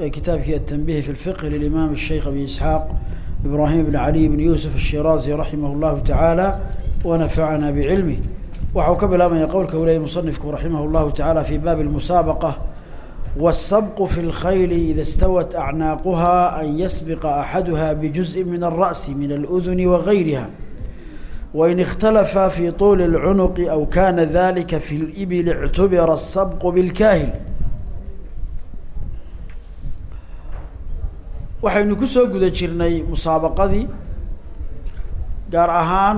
kitaabkii التنبيه في الفقه للإمام الشhيخ أبي إسحاaq إبراهيم بن علي بن يوسف الشhirازي رحimه الله taعالى ونفعنا بعلمه waxa uu ka bilaabmaya qowlka u leeyay مصنifku رaحimه الlahu taعالى في bاب المسابقة والسبق في الخyل إذا اsتوت أعناaqها أن يسبق أحadها بجزء من الرأس من الأذن وغيرها وإن اختلفا في طول العنق أو كان ذلك في الإبل اعتبر السبق بالكاهل waxaynu ku soo guda jirnay musaabaqadii gaar ahaan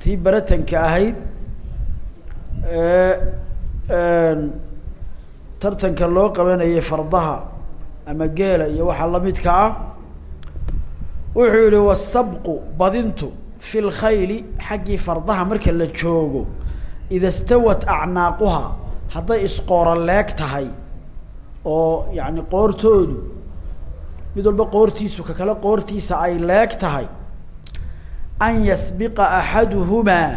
tii baratanka ahayd tartanka loo qabanayay fardaha ama geela iyo waxa lamidka ah wuxuu yihi wasabqu badintu fi lkhayli xaggii fardaha marka la joogo ida stawat acnaaquha hadday isqooro leeg tahay oo yani qoortoodu mid walba qoortiisu ka kale qoortiisa ay leeg tahay an yasbiqa axaduhumaa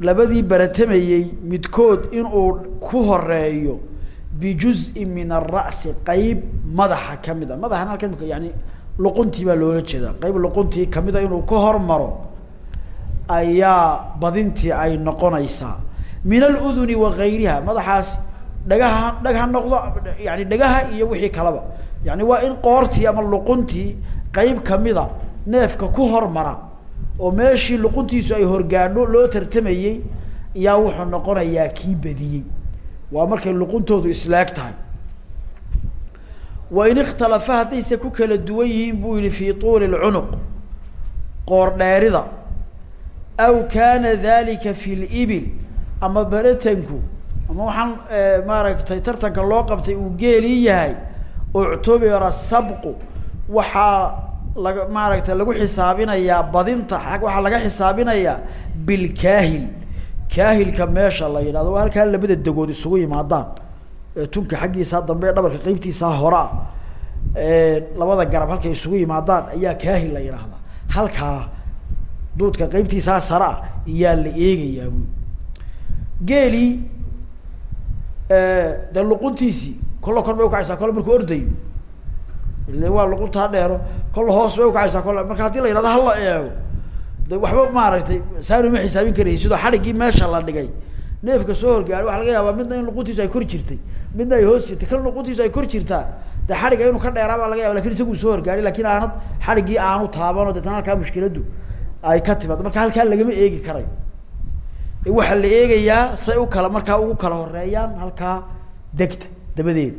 labadii baratamayey midkood inuu ku horeeyo bijuz'in min ara'si qeyb madaxa ka mid a madaxan halkan yani luquntii baa loola jeedaa. Qeyb luquntii kamida inuu ka hormaro ayaa badintii ay noqonaysaa. Min aluduni wa gayriha madaxaas dhagaha dhag ha noqdo yani dhagaha iyo wixii kalaba yani waa in qoortii ama luquntii qeyb kamida neefka ku hormara oo meeshii luquntiisu ay horgaadho loo tartamayey yaa wuxuu noqonayaa kii badiyey. Waa markay luquntoodu islaag tahay. Wa in ikhtalafa haddayse ku kala duwan yihiin buu yihi fii tuuli lcunuq qoor dheerida. Aw kaana dalika fi libil ama baratanku ama waxaan maaragtay tartanka loo qabtay uu geelii yahay uctubira sabqu waxaa laga maaragtay lagu xisaabinayaa badinta a waxaa laga xisaabinayaa bilkaahil. Kaahilka meesha la yidhahdo waa halkaa labada degood isugu yimaadaan. Tunka xaggiisa dambe dhabarka qeybtiisa hore ah labada garab halkay isugu yimaadaan ayaa kaahil la yidhaahdaa. Halkaa duudka qeybtiisaa sare ah iyaa la eegayaa bu geelii dee luquntiisii kolla kor bay ukacaysaa kolle markuu ordayo ile waa luquntaa dheero kolla hoos bay ukacaysaa kolle marka haddii la yidhahdo hala eego. De waxba maaragtay saanu ma xisaabin karaysi sidoo xadhiggii meesha la dhigay. Neefka soo horgaaray waxa laga yaabaa midna in luquntiisu ay kor jirtay midna ay hoos jirtay kan luquntiisu ay kor jirtaa. De xadhigga inuu ka dheeraa baa laga yaba laakiin isaguu soo horgaaray laakiin aanad xadhiggii aanu taabanoo deetana halkaa mushkiladu ay ka timaado. Marka halkaa lagama eegi karayo waxaa la eegayaa say u kala markaa ugu kala horeeyaan halkaa degta dabadeeda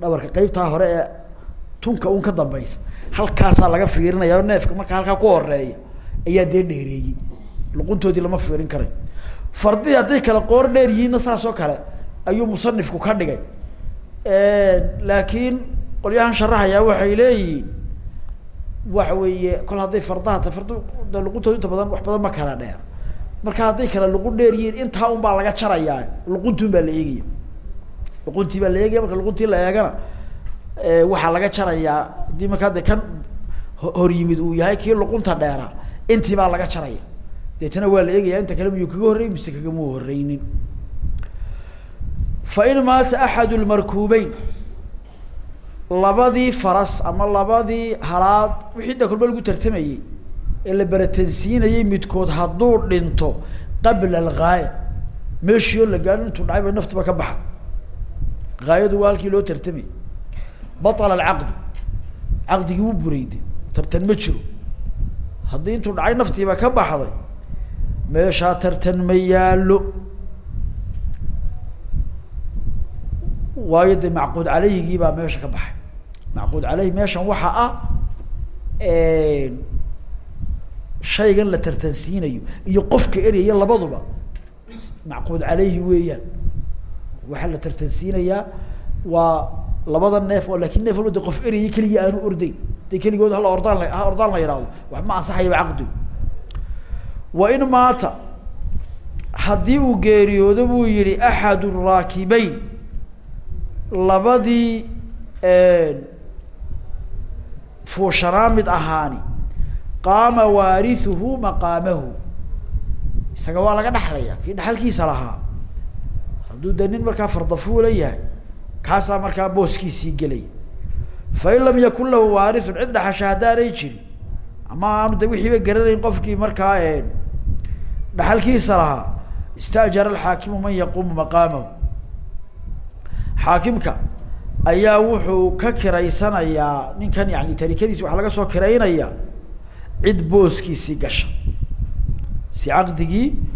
dhabarka qeybtaa hore ee tunka un ka dambeysa halkaasaa laga fiirinaya neefka markaa halkaa ku horreeya ayaa dee dheereeyey. Luquntoodii lama fiirin karayo fardihii hadday kala qoor dheer yihiinna saas oo kale ayuu musanifku ka dhigay. Laakiin qolyahan sharaxayaa waxay leeyihiin. Waxa weeye kol hadday fardaha ta luquntooda inta badan wax badan ma kala dheer. Marka hadday kale luqun dheer yihiin intaa un baa laga jarayaa. Luqunti un baa la eegaya luquntii baa la eegaya marka luquntii la eegana waxaa laga jarayaa haddii markaa kan hor yimid uu yahay kii luqunta dheera intii baa laga jaraya deetana waa la eegaya inta kale miyuu kaga horrey mise kagama horreynin fa in maata axad lmarkuubeyn labadii faras ama labadii halaad wixii da kolba lagu tartamayey ee la beratansiinayey midkood hadduu dhinto qabla algaaya meeshii oo la gaadho intuu dhacay bay ka baxa gaayadu waa halkii loo tartamay batala alcaqdu caqdigii wuu burayde tartan ma jiro haddii intuu dhacay naftiiba ka baxday meeshaa tartan ma yaalo waayo dee macquud caleyhigii baa meesha ka baxay macquud caleyhi meeshan waxa ah shaygan la tartansiinayo iyo qofka eryayo labaduba macquud caleyhi weeyaan waxaa la tartansiinayaa waa labada neef oo laakiin neef walba de qof ereyay keligii aanu ordeyn de keligood hala ordaan la ha ordaan la yihahdo wax ma ansaxayaba caqdigu wa in maata haddii uu geeriyoodo buu yihi axad raakibeyn labadii fuushanaa mid ahaani. Qaama waarisuhu maqaamahu. Isaga waa laga dhexlaya kii dhexalkiisa lahaa hadduu de nin markaa fardafuula yahay kaasaa markaa booskiisii gelaya fain lam yakun lahu waarisun cid dhexasha haddaanay jirin ama aanu de wixiiba garanayn qofkii markaa dhexalkiisa lahaa istajara alxaakimu man yaquumu maqaamahu. Xaakimka ayaa wuxuu ka kiraysanayaa ninkan yani tarikadiisi waxaa laga soo kiraynaya cid booskiisii gasha. Si caqdigii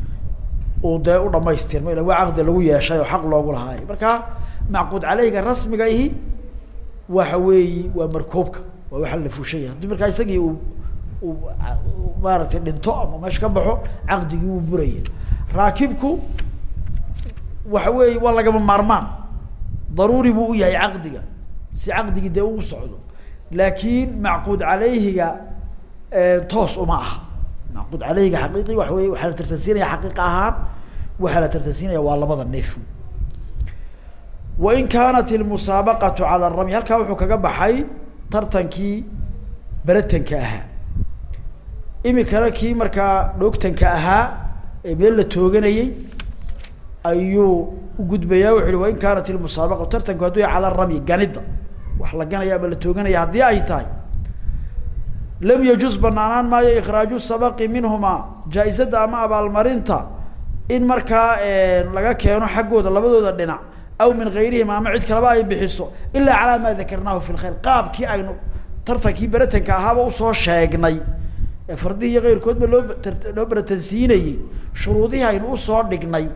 uu dee u dhamaystirma ila waa caqdi lagu yeeshay oo xaq loogu lahaayo marka macquud caleyga rasmiga ihi waxa weeyi waa markoobka waa waxa la fushanya haddii markaa isagii uu uu maaragtay dhinto ama meesha ka baxo caqdigii wuu buraya. Raakibku waxa weeye waa lagama maarmaan. Daruuri buu u yahay caqdiga si caqdigii dee uu socdo. Laakin macquud caleyhiga toos uma aha macquud caleyhiga xaqiiqi waxa wey waxaa la tartansiinaya xaqiiqa ahaan waxaa la tartansiinaya waa labada neef wain kaanat ilmusaabaqatu cala ramy halkaa wuxuu kaga baxay tartankii beratanka ahaa imikana kii markaa dhoogtanka ahaa ee meel la tooganayey ayuu ugudbayaa wuxu uhi wain kaanat ilmusaabaqatu tartanku hadduu ya cala ramyi ganida wax la ganaya ama la tooganaya haddii ay tahay lam yajuz banaanaan maayo ikraaju sabaqi minhumaa jaa-izada ama abaalmarinta in markaa laga keeno xaggooda labadooda dhinac aw min gayrihima ama cid kaleba ay bixiso ilaa calaa maa dakarnaahu fi lkhayr qaabkii aynu tartankii beratanka ahaaba u soo sheegnay ee fardihii iyo keyrkoodba loo loo beratansiinayey shuruudihii aynu u soo dhignay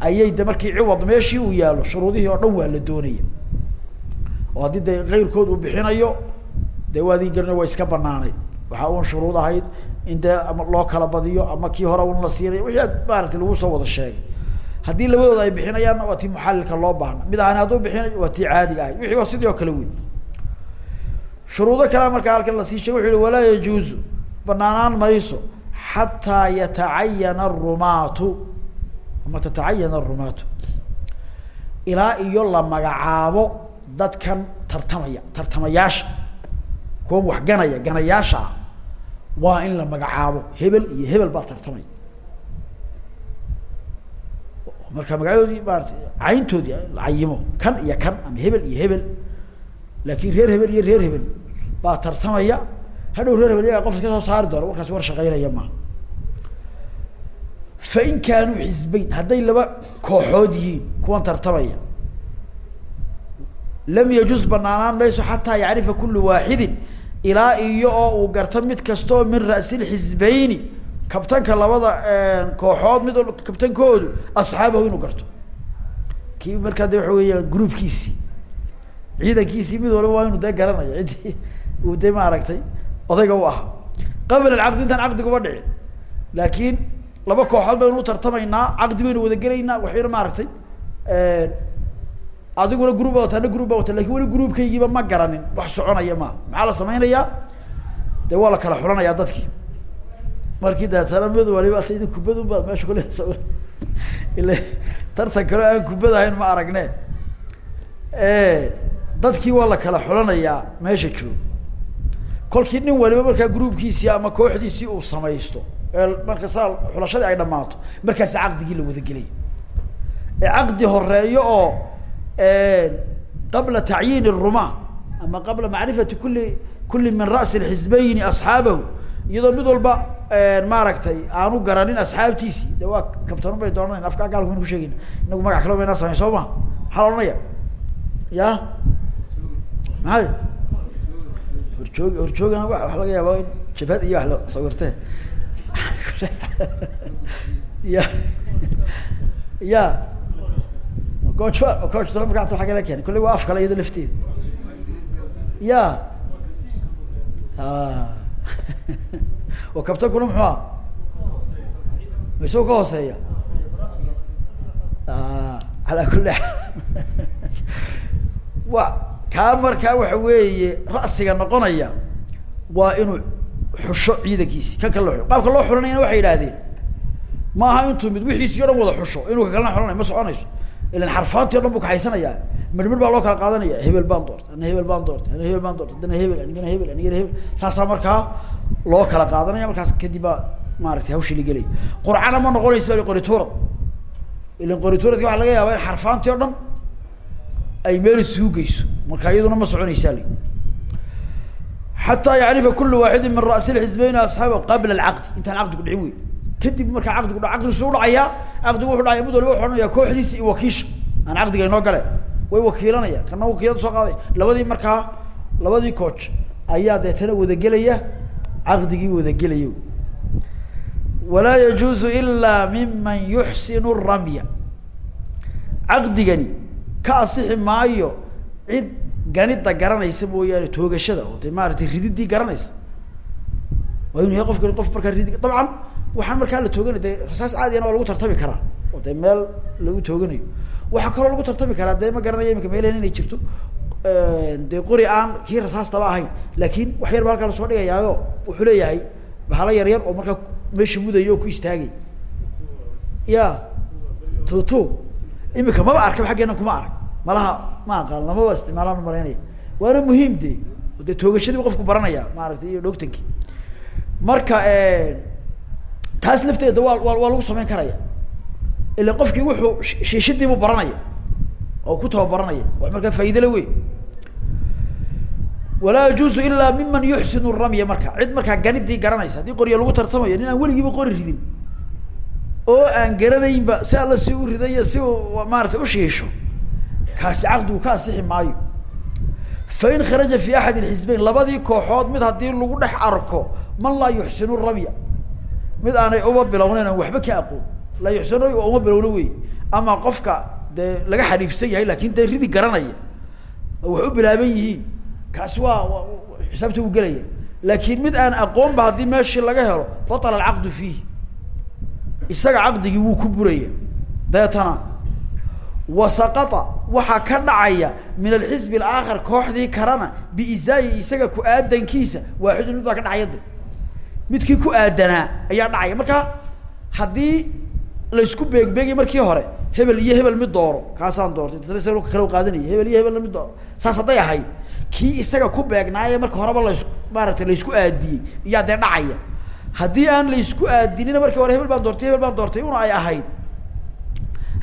ayay de markii ciwad meeshii uu yaalo shuruudihii oo dhan waa la doonaya oo haddii de keyrkood uu bixinayo waadii garna waa iska banaanayd waxaa un shuruud ahayd in dee loo kala badiyo ama kii hore un la siinayo wixii aad maaragtay lagu soo wada sheegay. Haddii labadooda ay bixinayaanna waa tii muxalilka loo baahna. Mid ahani hadduu bixinayo waa tii caadiga ahayd wixii waa sidii oo kale weyn. Shuruudo kalea markaa halkan la sii sheegay wuxu uhi walaa yajuuzu banaanaan mayso xataa yatacayana arumaatu ama tatacayana arumaatu ilaa iyo la magacaabo dadkan tartamaya tartamayaasha kuwan wax ganaya ganayaasha ah waa in la magacaabo. Hebel iyo hebel baa tartamaya marka magacyadoodii maarata cayntoodii la cayimo kan iyo kan ama hebel iyo hebel. Laakin reer hebel iyo reer hebel baa tartamaya. Hadhow reer hebel iyagaa qofka ka soo saari doona warkaasi war shaqeynaya maaha fain kaanuu xisbeyn hadday laba kooxood yihiin kuwan tartamaya. Lam yajuz banaanaan mayso xataa yacrifa kulu waaxidin ilaa iyo oo uu garto mid kastoo min ra'silxisbeyni kabtanka labada kooxood mid kabtankoodu asxaabahu inuu garto. Kii markaa de waxa weeya groupkiisii ciidankiisii mid waliba waa inu dee garanaya ciddii uu de maaragtay odayga u ahaa qabla alcaqdi intaan caqdiguba dhicin. Laakiin laba kooxood baynu u tartamaynaa caqdi baynu wada gelaynaa waxbayna maaragtay adiguna group baa wata ana group baa wata laakiin weli groupkaygiiba ma garanin. Wax soconaya maaha maxaa la samaynayaa? De waa la kala xulanayaa dadkii. Markii deetana mid waliba ta idin kubad unbaad meesha kule sawir. Ila tartan kaleo aan kubad ahayn ma aragne dadkii waa la kala xulanayaa meesha joog kolkii nin waliba markaa groupkiisii ama kooxdiisii uu samaysto. Ee marka saa xulashadii ay dhamaato markaasi caqdigii la wada gelay. Ee caqdi horeeyo oo qabla tacyiin الruma ama qabla macrifati kuli kuli min ra'si اxisbeyni asxaabahu iyadoo mid walba maaragtay aanu garanin asxaabtiisii de waa kabtanun bay doonanayn afkaa gaalku baynu kusheegayna inagu magac kalo baynaa samayn soo maha maxaa la odhanaya ya maxay horjoog horjoogana wa waxa laga yaaba in jabhad iyo wax la sawirte ya ya goojo goojo markaa waa kala keenay kolley waa af kale iyado lafteeda ya oo kabtankuna muxuu aha ma isagoo ka hooseeya alaa kuli wa kaa markaa waxa weeye ra'siga noqonaya. Waa inuu xusho ciidankiisi. Kan kale loo qaabka loo xulanayana waxay yidhaahdeen. Ma aha intuu mid wixiisi o dhan wada xusho inuu ka xulanayo ma soconayso ilan xarfaantii o dhan buu kaxaysanayaa midhmidh baa loo kala qaadanaya hebel baan doortay ana hebel baan doortay ana hebel baan doortay adana hebel anigana hebel anigana hebel saasaa markaa loo kala qaadanaya markaas kadib baa maaragtay hawshii la gelaya qurcana ma noqonaysa bali qorituurad ilan qorituuradki waxa laga yaaba in xarfaantii o dhan ay meel isugu geyso. Marka iyaduna ma soconaysaa li. Xataa yacrifa kulu waaxidin min ra'si lxisbeyni asxaaba qabla alcaqdi. Intaan caqdigu dhicin wey kadib markaa caqdigu dha caqdigiisu udhacayaa caqdigu wuxu dhacaya mid waliba wuxu kooxdiisa iyo wakiisha aan caqdiga inoo gale way wakiilanaya. Kana wakiilada soo qaaday. Labadii markaa labadii coach ayaa deetana wadagelaya caqdigii wadagelaya walaa yajuuzu ilaa miman yuxsinu ramya. Caqdigani ka asixi maayo cid ganida garanaysa mooyaane toogashada oo de maaratay rididii garanaysa. Waa inu yahay qofkani qof markaa ridi dabcan waxaan markaa la tooganay de rasaas caadiyana waa lagu tartami karaa. Oo dee meel lagu tooganayo waxaa kaloo lagu tartami karaa dee ma garanaya imika meelhen inay jirto. Dee qori aan kii rasaastaba ahayn laakin wax yar ba halkaa la soo dhigayaayo. Wuxuu leeyahay bahala yar yar oo markaa meesha mudaya oo ku istaagay. Ya tutu imika maba arkaba xaggeena kuma arag. Malaha ma aqaan lamaba isticmaalaan u malaynaya waana muhiim de dee toogashadiiba qofku baranaya maaragtay iyo dhogtanki marka taas lafteeda waa wa waa lagu samayn karaya. Ila qofkii wuxuu shiishadiibu baranaya oo ku tababaranaya wax markaa faa'idale wey walaa yajuuzu ilaa miman yuxsinu ramya marka. Cid markaa ganidii garanaysa haddii qorya lagu tartamayo nin aan weligiiba qori ridin. Oo aan garanaynba si alla si u ridayo si uu maarata ushiisho kaasi caqdigu ka asixi maayo. Fain kharaja fi axad lxisbeyn labadii kooxood mid haddii lagu dhex arko man laa yuxsinu ramya mid aanay uba bilownayn aan waxba ka aqoon. Ramya waa uma bilowna wey ama qofka dee laga xariifsan yahay laakiin dee ridi garanaya. Wax u bilaaban yihiin. Kaasi waa xisaabta uu gelaya laakin mid aan aqoon ba haddii meeshii laga helo batala alcaqdu fiih isaga caqdigii wuu ku buraya. Deetana wasaqata waxaa ka dhacaya min alxisbi alaakhar kooxdii kalena biizaayi isaga ku-aadankiisa waaxidun mid baa ka dhacaya midkii ku aadanaa ayaa dhacaya. Marka haddii laysku beegbeegay markii hore hebel iyo hebel mid dooro kaasaan doortay. Kale qaadanaya hebel iyo hebel mid dooro. Saas hadday ahayd kii isaga ku beegnaaye marka horeba las maaragtay laysku aadiyey iyaa dee dhacaya. Haddii aan laysku aadinina markii hore hebel baan doortay hebel baan doortay una ay ahayd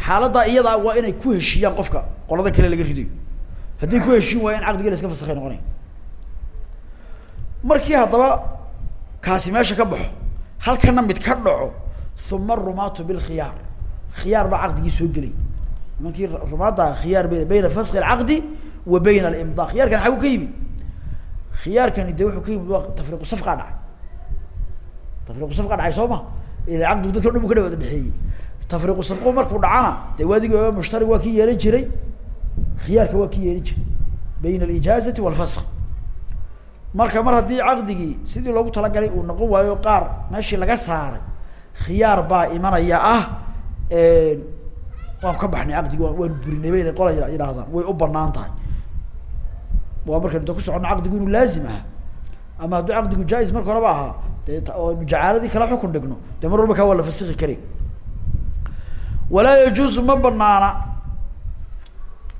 xaaladdaa iyadaa waa inay ku heshiiyaan qofka qolada kale laga ridayo. Haddii ku heshiin waaya in caqdiga la iska fasakhay noqonaya markii haddaba kaasi meesha ka baxo halkana mid ka dhaco uma arumaatu bilkhiyaar khiyaar. Baa caqdigii soo gelay. Nimankii rumaadda khiyaar be bayna faski alcaqdi wa bayna alimda khiyaarkan xagu ka yimid. Khiyaarkani de wuxuu ka yimid waa tafriiqu safqaa dhacay. Tafriiqu safqaa dhacay soo ma? Ila caqdigu dadka bu ka dhawada dhexeeyey tafriiqu safqu markuu dhacana dee waadigi oga mushtari waa ki yeelan jiray. Khiyaarka waa ki yeelan jiray. Bayna alijaazati walfask marka mar haddii caqdigii sidii loogu talagalay uu noqon waayo qaar meeshii laga saaray khiyaar baa imanaya ah waan ka baxnay caqdigi wa waanu burinay bayna qola yidhahdaan way u bannaan tahay. Waa markaynu da ku socono caqdigu inuu laazim aha ama hadduu caqdigu jaa-is marka horeba ahaa dee oonu jacaaladii kala xukun dhigno dee mar walba kaa waa la fasiki karay walaa yajuuzu ma banaana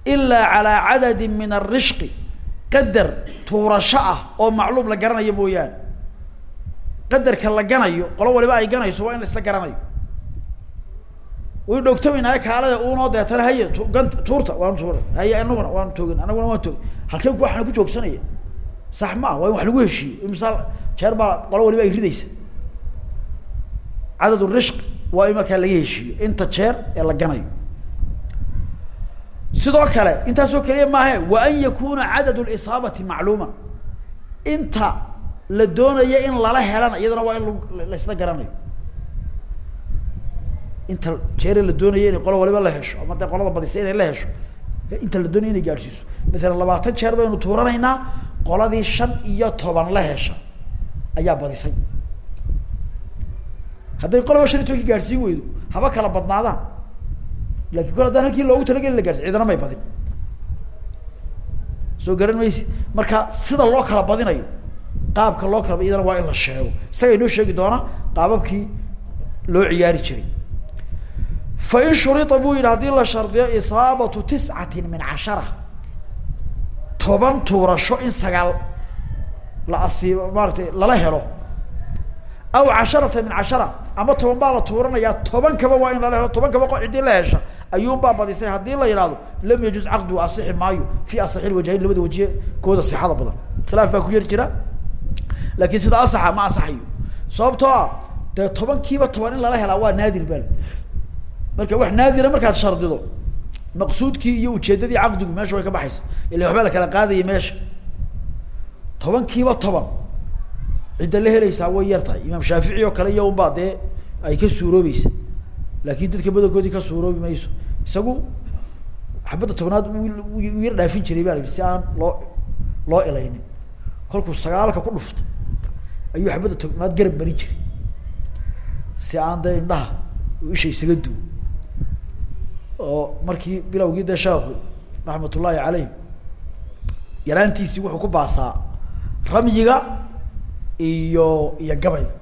ilaa calaa cadadi min arishqi qadar tuurasho ah oo macluum la garanayo mooyaane. Qadarka la ganayo qolo waliba ay ganayso waa in la isla garanayo. Way dhogtamaynaaya kaalada unoo deetana haye gan tuurta waanu tuura haye anaguna waanu toogin anaguna waan toogin. Halkee waxna ku joogsanaya. Sax ma ah waa in wax lagu heshiiyo. Imisaal jeer baa qolo waliba ay ridaysa. Cadad rishq waa in markaa laga heshiiyo. Inta jeer ee la ganayo sidoo kale intaasoo keliya maahe wa an yakuna cadad lisaabati macluuman inta la doonaya in lala helana iyadana waa in lag la isla garanayo. Inta jeere la doonaya inay qolo waliba la hesho ama dee qolada badisa inay la hesho inta la doonaya inay gaadhsiiso. Masalan labaatan jeer baynu tuuranaynaa qoladii shan iyo toban la hesha ayaa badisay. Hadday qoloba shan iyo tobanki gaadhsiin weydo haba kala badnaadaan laakiin kol haddaan halkii loogu talageli la gaadhsi cidana may badin. Soo garan maysi. Marka sida loo kala badinayo qaabka loo kala iyadana waa in la sheego. Isaga inoo sheegi doona qaababkii loo ciyaari jiray. Fa in shurita buu yidhi haddii la shardiyo isaabatu tiscatin min cashara toban tuurasho in sagaal la asiibo maaratay lala helo aw casharata min cashara ama toban baa la tuuranayaa toban kaba waa in lala helo toban kaba ciddii la hesha. Ayuun baa badisay haddii la yihahdo lam yajuz caqdu asixi maayo fi asaxi lwajhayn labada wajiye kooda sixada badan. Khilaaf baa ku yar jira. Laakin sida asaxa ma asaxayo. Sababtoo ah dee tobankiiba toban in lala helaa waa naadir bal marka wax naadira markaad shardido maqsuudkii iyo ujeedadii caqdigu meesha way ka baxaysa. Ila waxbaa la kala qaadayay meesha. Tobankiiba toban cidda la helaysaa way yar tahay imaam shaafici oo kale iyo unbaa dee ay ka suuroobeysa laakin dadka badankoodii ka suuroobi mayso. Isagu xabadda tobnaad u yar dhaafin jiray ba si aan loo loo ilaynin kolkuu sagaalka ku dhufto ayuu xabadda tobnaad garab marin jiray. Si aan dee indhaha uu isha isaga duwo. Oo markii bilowgii dee sheekhu raxmat ullaahi caleyh yaraantiisii wuxuu ku baasaa ramyiga iyo iyo gabayga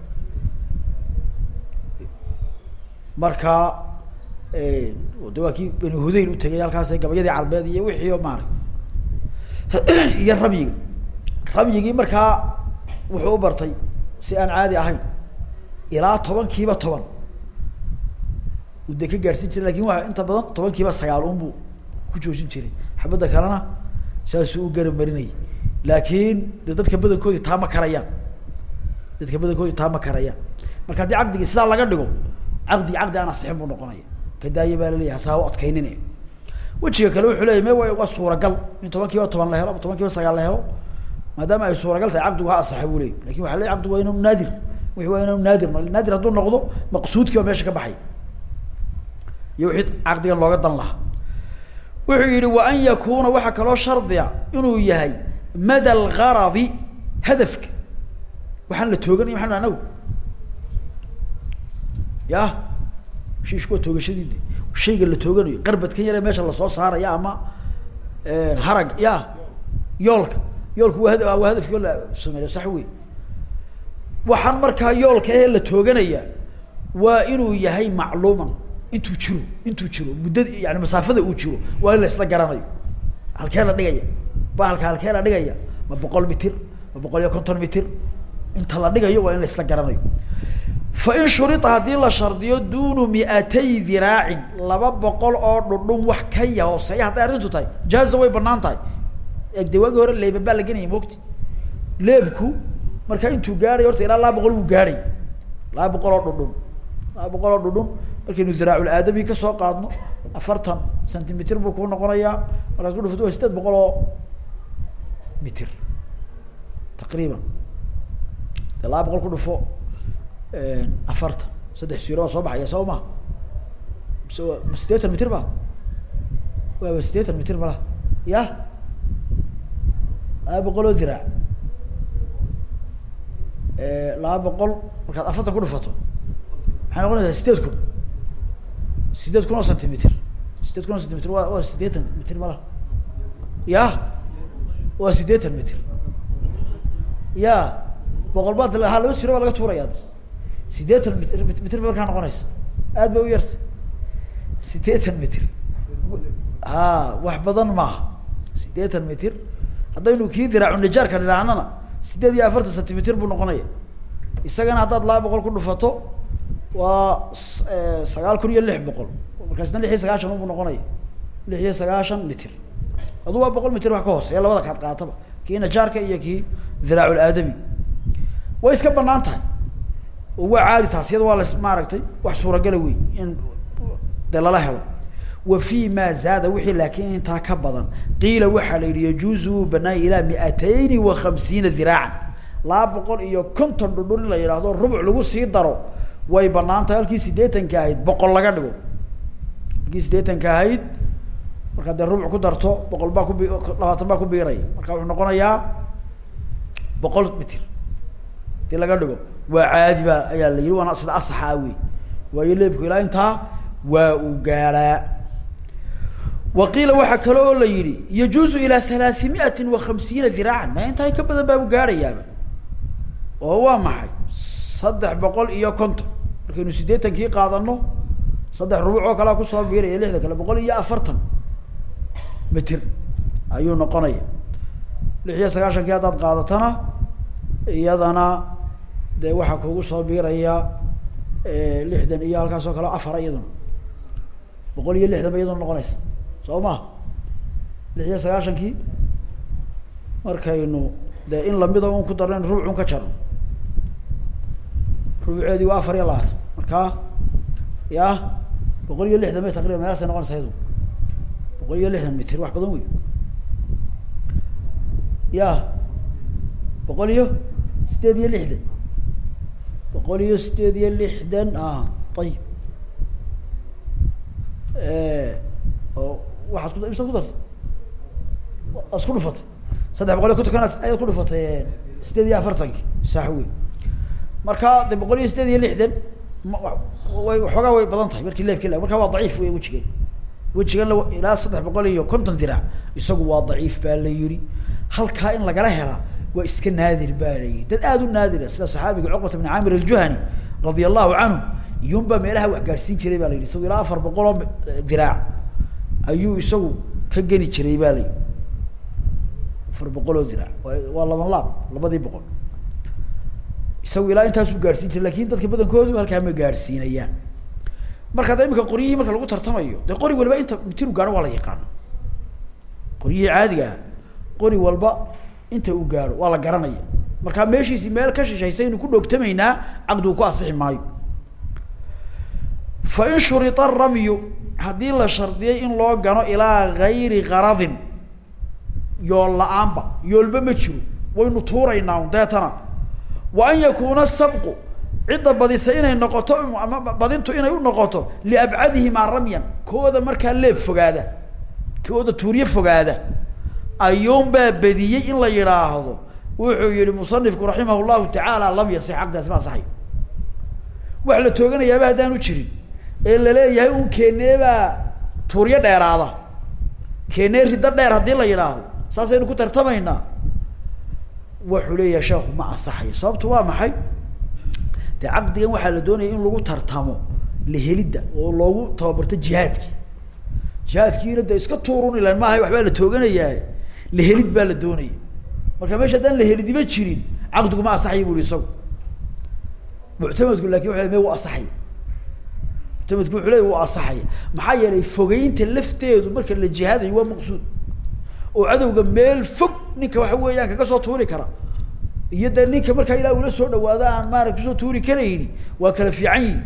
marka de waa kii bani hudayl utegay halkaas gabayadii carbeed iyo wixii o maarata iyo ramyiga ramyigii markaa wuxuu u bartay si aan caadi ahayn ilaa tobankiiba toban. Uu de ka gaadhsiin jiray laakiin waa inta badan tobankiiba sagaal un buu ku joojin jiray. Xabadda kalena saasuu u garab marinayay. Laakin de dadka badankoodi taa ma karayaan dadka badankoodi taa ma karayaan marka haddii caqdigii sidaa laga dhigo caqdigi caqdi aan asixin buu noqonaya. Kadaaye baa la leeyahay saa adkaynine wejiga kale wuxuu leeyay me waa suuragal. In toban kiiba toban la helo ama toban kiiba sagaal la helo. Maadaama ay suuragal tahay caqdigu ha asaxa buu leeyay waxa le caqdigu waa inanu naadir. Wixi waa inanu naadir naadir hadduu noqdo maqsuudkii baa meesha ka baxay. Iyo wixii caqdigan looga dan lahaa. Wuxuu yihi wa an yakuna waxaa kaloo shardiga inuu yahay mada algaradi hadafka waxaan la tooganay maxanu anagu? Ya shiishku waa toogashadii de shayga la tooganayo qarbadkan yare meesha la soo saaraya ama harag ya yoolka. Yoolku waa had waa hadafkii la sameeyo sax wey waxaan markaa yoolka ee la tooganaya waa inuu yahay macluuman. Intuu jiro intuu jiro muddada yani masaafada uu jiro waa in la isla garanayo. Halkee la dhigaya? Bahalka halkee la dhigaya? Ma boqol mitir ma boqol iyo konton mitir inta la dhigayo waa in la isla garanayo. Fa in shurita haddii la shardiyo dunu miatay diraacin laba boqol oo dhudhun wax ka ya hooseeya hadday arrintu tahay jaaza way bannaan tahay. De hore leeba baa la genaya mogti leebku marka intuu gaadhay horta ilaa laba boqol uu gaadhay. Laba boqol oo dhudhun laba boqol oo dhudhun markaynu diraacul aadami ka soo qaadno afartan centimeter buu ku noqonayaa. Markaas ku dhufto waa sideed boqol oo mitir taqriiban de laba boqol ku dhufo afartan saddex siro soo baxaya soo ma? Sideetan mitir ba waaba sideetan mitir malaha ya? Laba boqol oo diraac laba boqol markaad afartan ku maxay noqonaysaa sideed kun? Sideed kun oo centimeter. Sideed kun oo centimeter wa waa sideetan mitir malaha ya? Waa sideetan mitir ya boqol baad ha laba siro waa laga tuuraya sideetan mit mitir ba markaa noqonaysa. Aad bay u yarta. Sideetan mitir. Ha wax badan maaha. Sideetan mitir. Haddaynu kii diraacu nijaarka dhidhahnana sideed iyo afartan centimeter buu noqonaya. Isagana haddaad laba boqol ku dhufato waa sagaal kun iyo lix boqol. Markaasna lix iyo sagaashan unbuu noqonaya. Lix iyo sagaashan mitir. Adu waa boqol mitir wax ka hooseya labada kaad qaataba kii nijaarka iyo kii diraacu laadami way iska bannaan tahay oo caadi taas iyada waa la maaragtay wax suuragala wey in de lala helo. Wa fi ma zaada wixii laakin intaa ka badan. Qiila waxaa la yihi yajuuzu wuu banaanya ilaa miatayni wa khamsiina laba boqol iyo konton dhudhun in la yidhaahdo rubuc lagu sii daro way bannaan tahay halkii sideetanka ahayd boqol laga dhigo. Halkii sideetanka ahayd markaa dee rubuc ku darto boqol baa kubi labaatan baa ku biiraya marka wuxuu noqonayaa boqol mitir haddii laga dhigo waa caadi ba ayaa la yihi waana sida asaxaa wey waayo leebku ilaa intaa waa uu gaadhaa. Wa qiila waxaa kale oo la yihi yajuuzu ilaa halaai miati wa khamsiina diraacan ma intaa ka badan baabu gaadhayaaba? Oo waa maxay? Saddex boqol iyo konton. Markaynu siddeetankii qaadano saddex rubuc oo kalea ku soo biiraya lixda kale boqol iyo afartan. Mitir ayuu noqonaya. Lix iyo sagaashankii haddaad qaadatana iyadana dee waxaa kugu soo biiraya lixdan iyo halkaas oo kale afara iyaduna. Boqol iyo lixdan ba iyaduna noqonaysa. Soo ma lix iyo sagaashankii? Markaynu dee in lamida un ku darnayn rubucun ka jarno. Rubuceedii waa afar iyo labaatan markaa ya boqol iyo lixdan bay taqriban meelaasay noqonaysa iyadu. Boqol iyo lixdan mitir wax badan wey ya boqol iyo sideed iyo lixdan. Boqol iyo sideed iyo lixdan a ayib oo waxaad ku imsaad ku dartay? Isku dhufatay saddex boqol iyo kontonkan ayaad ku dhufatay sideed iyo afartanki sax wey marka de boqol iyo sideed iyo lixdan way waxoogaa way badan tahay markii leebki la marka waa daciif wey wejigan wejigan la ilaa saddex boqol iyo konton diraac isagu waa daciif baa la yihi halkaa in lagala helaa waa iska naadir baa la yihi dad aada u naadira sida saxaabiga cuqbata bn camir aljuhani radia allahu canhu iyunbaa meelaha wax gaadhsiin jiray ba la yihi isagu ilaa afar boqol oo diraac ayuu isagu ka geni jiray ba la yihi afar boqol oo diraac wa waa laban laab labadii boqol. Isagu ilaa dadka badankoodu halkaa ma gaadhsiinayaan marka da imika marka lagu tartamayo de qori waliba inta mitiru gaadho waa la yaqaana qoryihii caadiga ah qori walba inta uu gaadho waa la garanaya. Markaa meeshiisi meel ka shishaysaynu ku dhoogtamaynaa caqdigu ku asixi maayo. Fa in shurita ramyu haddii la shardiyay in loo gano ilaa gayri karadin yool la'aanba yoolba ma jiro waynu tuuraynaa un deetana wa an yakuuna sabqu cidda badisa inay noqoto ama badintu inay u noqoto liabcadihimaa ramyan kooda markaa leeb fogaada kooda tuuryo fogaada ayuunbaa bediyey in la yidhaahdo wuxuu yihi musanifku raximah llahu tacaala lam yasix caqdigaasi ma asaxayo wax la tooganayaaba haddaanu jirin. Ee la leeyahay un keeneebaa tuuryo dheeraada. Keenee riddo dheer haddii la yidhaahdo saasaynu ku tartamaynaa. Wuxuu leeyahay sheekhu ma asaxayo sababtu waa maxay? Dee caqdigan waxaa la doonaya in lagu tartamo lahelidda oo loogu tababarto jihaadki jihaadkiina de iska tuurun ilan maaha waxbaa la tooganayaa lahelid baa la doonaya marka meesha haddaan lahelidiba jirin caqdigu ma asaxaya bu i isagu muctamadku laakiin waa me wa asaxaya muctamadku wuxuu leey wa asaxaya maxaa yeelay fogeynta lafteedu marka la jihaadayo waa maqsuud oo cadowga meel fog ninka waxa weeyaan kaga soo tuuri kara iyo de ninka markaa ilaa ula soo dhawaado aan maarata ku soo tuuri karayni waa kala fiican yihiin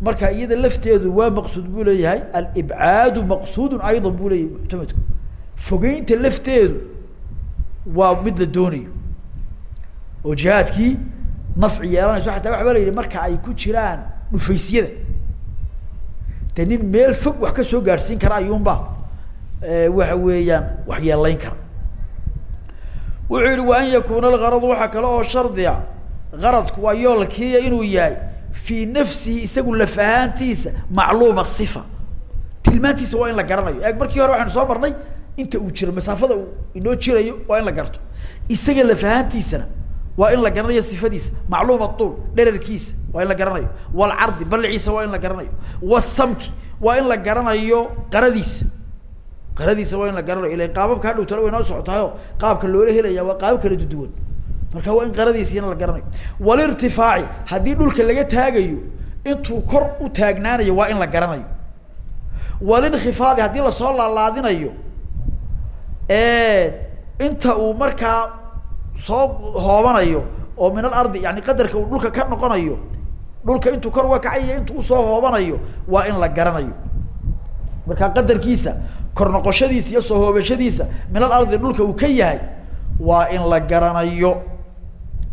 marka iyada lafteedu waa maqsuud buu leeyahay alibcaadu maqsuudun aydan buu leeyahay muctamadku fogeynta lafteedu waa mid la doonayo oo jihaadkii nafci yeelanayso xataa waxaa la yidhi marka ay ku jiraan dhufaysyada. De nin meel fog wax ka soo gaadhsiin kara ayuunba waxa weeyaan wax yeelayn kara. Wuxuu yihi wa an yakuna algaradu waxaa kale oo shardiga garadku waa yoolkiiya inuu yahay fii nafsihi isagu laf ahaantiisa macluuma sifa. Tilmaantiisa waa in la garanayo. Eeg markii hore waxaynu soo marnay inta uu jiro masaafada inoo jirayo waa in la garto. Isaga laf ahaantiisana waa in la garanayo sifadiisa. Macluuma tuul dherarkiisa waa in la garanayo. Walcardi baliciisa waa in la garanayo. Wasamki waa in la garanayo qaradiisa. Qaradiisa waa in la garanayo. Ilan qaababka hadhow tale way qaabka loola helaya waa qaabab kala duduwan marka waa in qaradiisina la garanayo. Walirtifaaci haddii dhulka laga taagayo intuu kor u taagnaanayo waa in la garanayo. Walinkifaadi haddii la soo laalaadinayo inta uu markaa soo hoobanayo oo min alardi yani qadarka uu dhulka ka noqonayo dhulka intuu kor uga kacay iyo intuu u soo hoobanayo waa in la garanayo. Markaa qadarkiisa kor noqoshadiisa iyo soo hoobashadiisa min alardi dhulka uu ka yahay waa in la garanayo.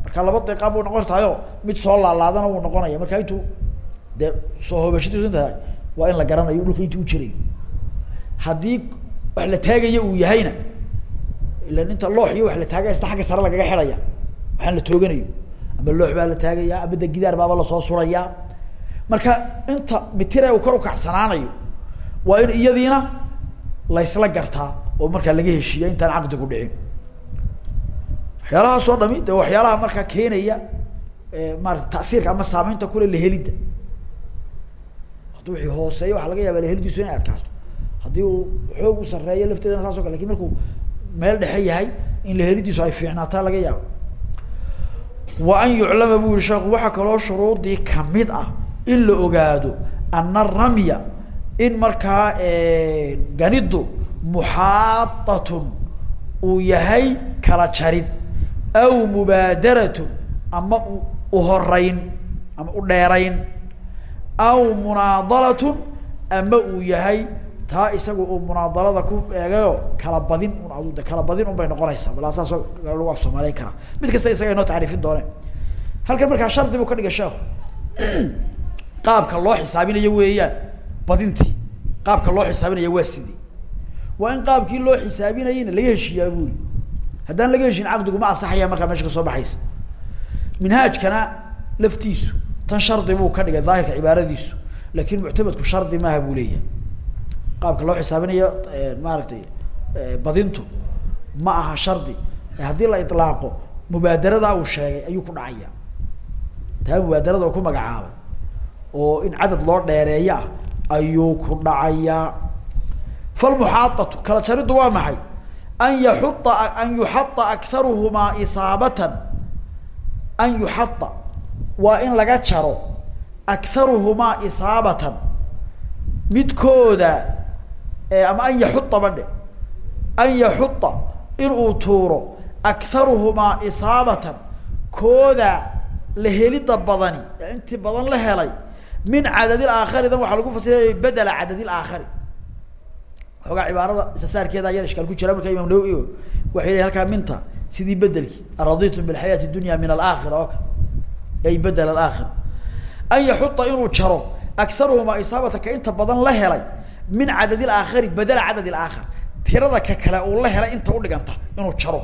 Marka laba deeqaab u noqon tahayo mid soo laalaadana wuu noqonaya marka intuu dee soo hoobashadiisu tahay waa in la garanayo dhulka intuu ujirayo haddii wax la taagaya uu yahayna. Ilan inta loox iyo wax la taagaya sita agga sare lagaga xidhaya waxaan la tooganayo. Ama loox baa la taagaya ama de gidaar baaba la soo surayaa marka inta mitire uu kor ukacsanaanayo waa in iyadiina laysla gartaa oo markaa laga heshiiya intaan caqdigu dhicin. Waxyaalahaas dhami de waxyaalaha markaa keenaya maarata taiirka ama saameynta kule lahelidda haddi wixii hooseeya waxaa laga yaaba lahelidiisu inay adkaato haddii uu xoog u sareeyo lafteedana saas o kale laakiin markuu meel dhexe yahay in lahelidiisu ay fiicnaataa laga yaabo. Wa an yuclama bu yihi sheeku waxaa kaloo shuruudii ka mid ah in la ogaado ana ramya in markaa ganiddu muxaadatun uu yahay kala jarid aw mubaadaratun ama uhoreyn ama u dheerayn aw munaadalatun ama uu yahay taa isaga uu munaadalada ku eegayo kala badin un kala badin un bay noqonaysaa. Balaa saasoo lagu af soomaaleyn karaa. Mid kasta isaga inoo tacriifin dooneen halkan markaa shardi buu ka dhigay sheekhu. Qaabka loo xisaabinayo weeyaan badintii. Qaabka loo xisaabinaya waa sidii. Waa in qaabkii loo xisaabinayeyna laga heshiiyaa buli haddaan laga heshin caqdigu ma asaxaya markaa meesha ka soo baxaysa. Minhaajkana laftiisu tan shardi buu ka dhigay daahirka cibaaradiisu. Lakin muctamadku shardi maaha buu leeyahay qaabka loo xisaabinayo maaragtay badintu ma aha shardi. Haddii la ilaaqo mubaadaradaa uu sheegay ayuu ku dhacaya. Taa mubaadarada uu ku magacaabay. Oo in cadad loo dheereeyo ah ayuu ku dhacayaa falmuxaaatu kala jariddu waa maxay? An yaxua an yuxaa akaruhumaa isaabatan. An yuxaa waa in laga jaro akaruhumaa isaabatan. Midkooda ama an yaxua badhe an yaxua inuu tuuro akaruhumaa isaabatan kooda la helida badani intii badan la helay min cadadil aakharidan waxaa lagu fasiraya bedela cadadil aakhari. Xoogaa cibaarada isasaarkeeda yar ishkaal ku jira marka imam nawowi waxay halkaa minta sidii bedelki araditum bilxayaati dunya min alaakhira oo kale ay bedel alaakhira an yaxuta inuu jaro akaruhumaa isaabata ka inta badan la helay min cadadil aakhari bedela cadad ilaakhar tirada ka kale uu la helay inta udhiganta inuu jaro.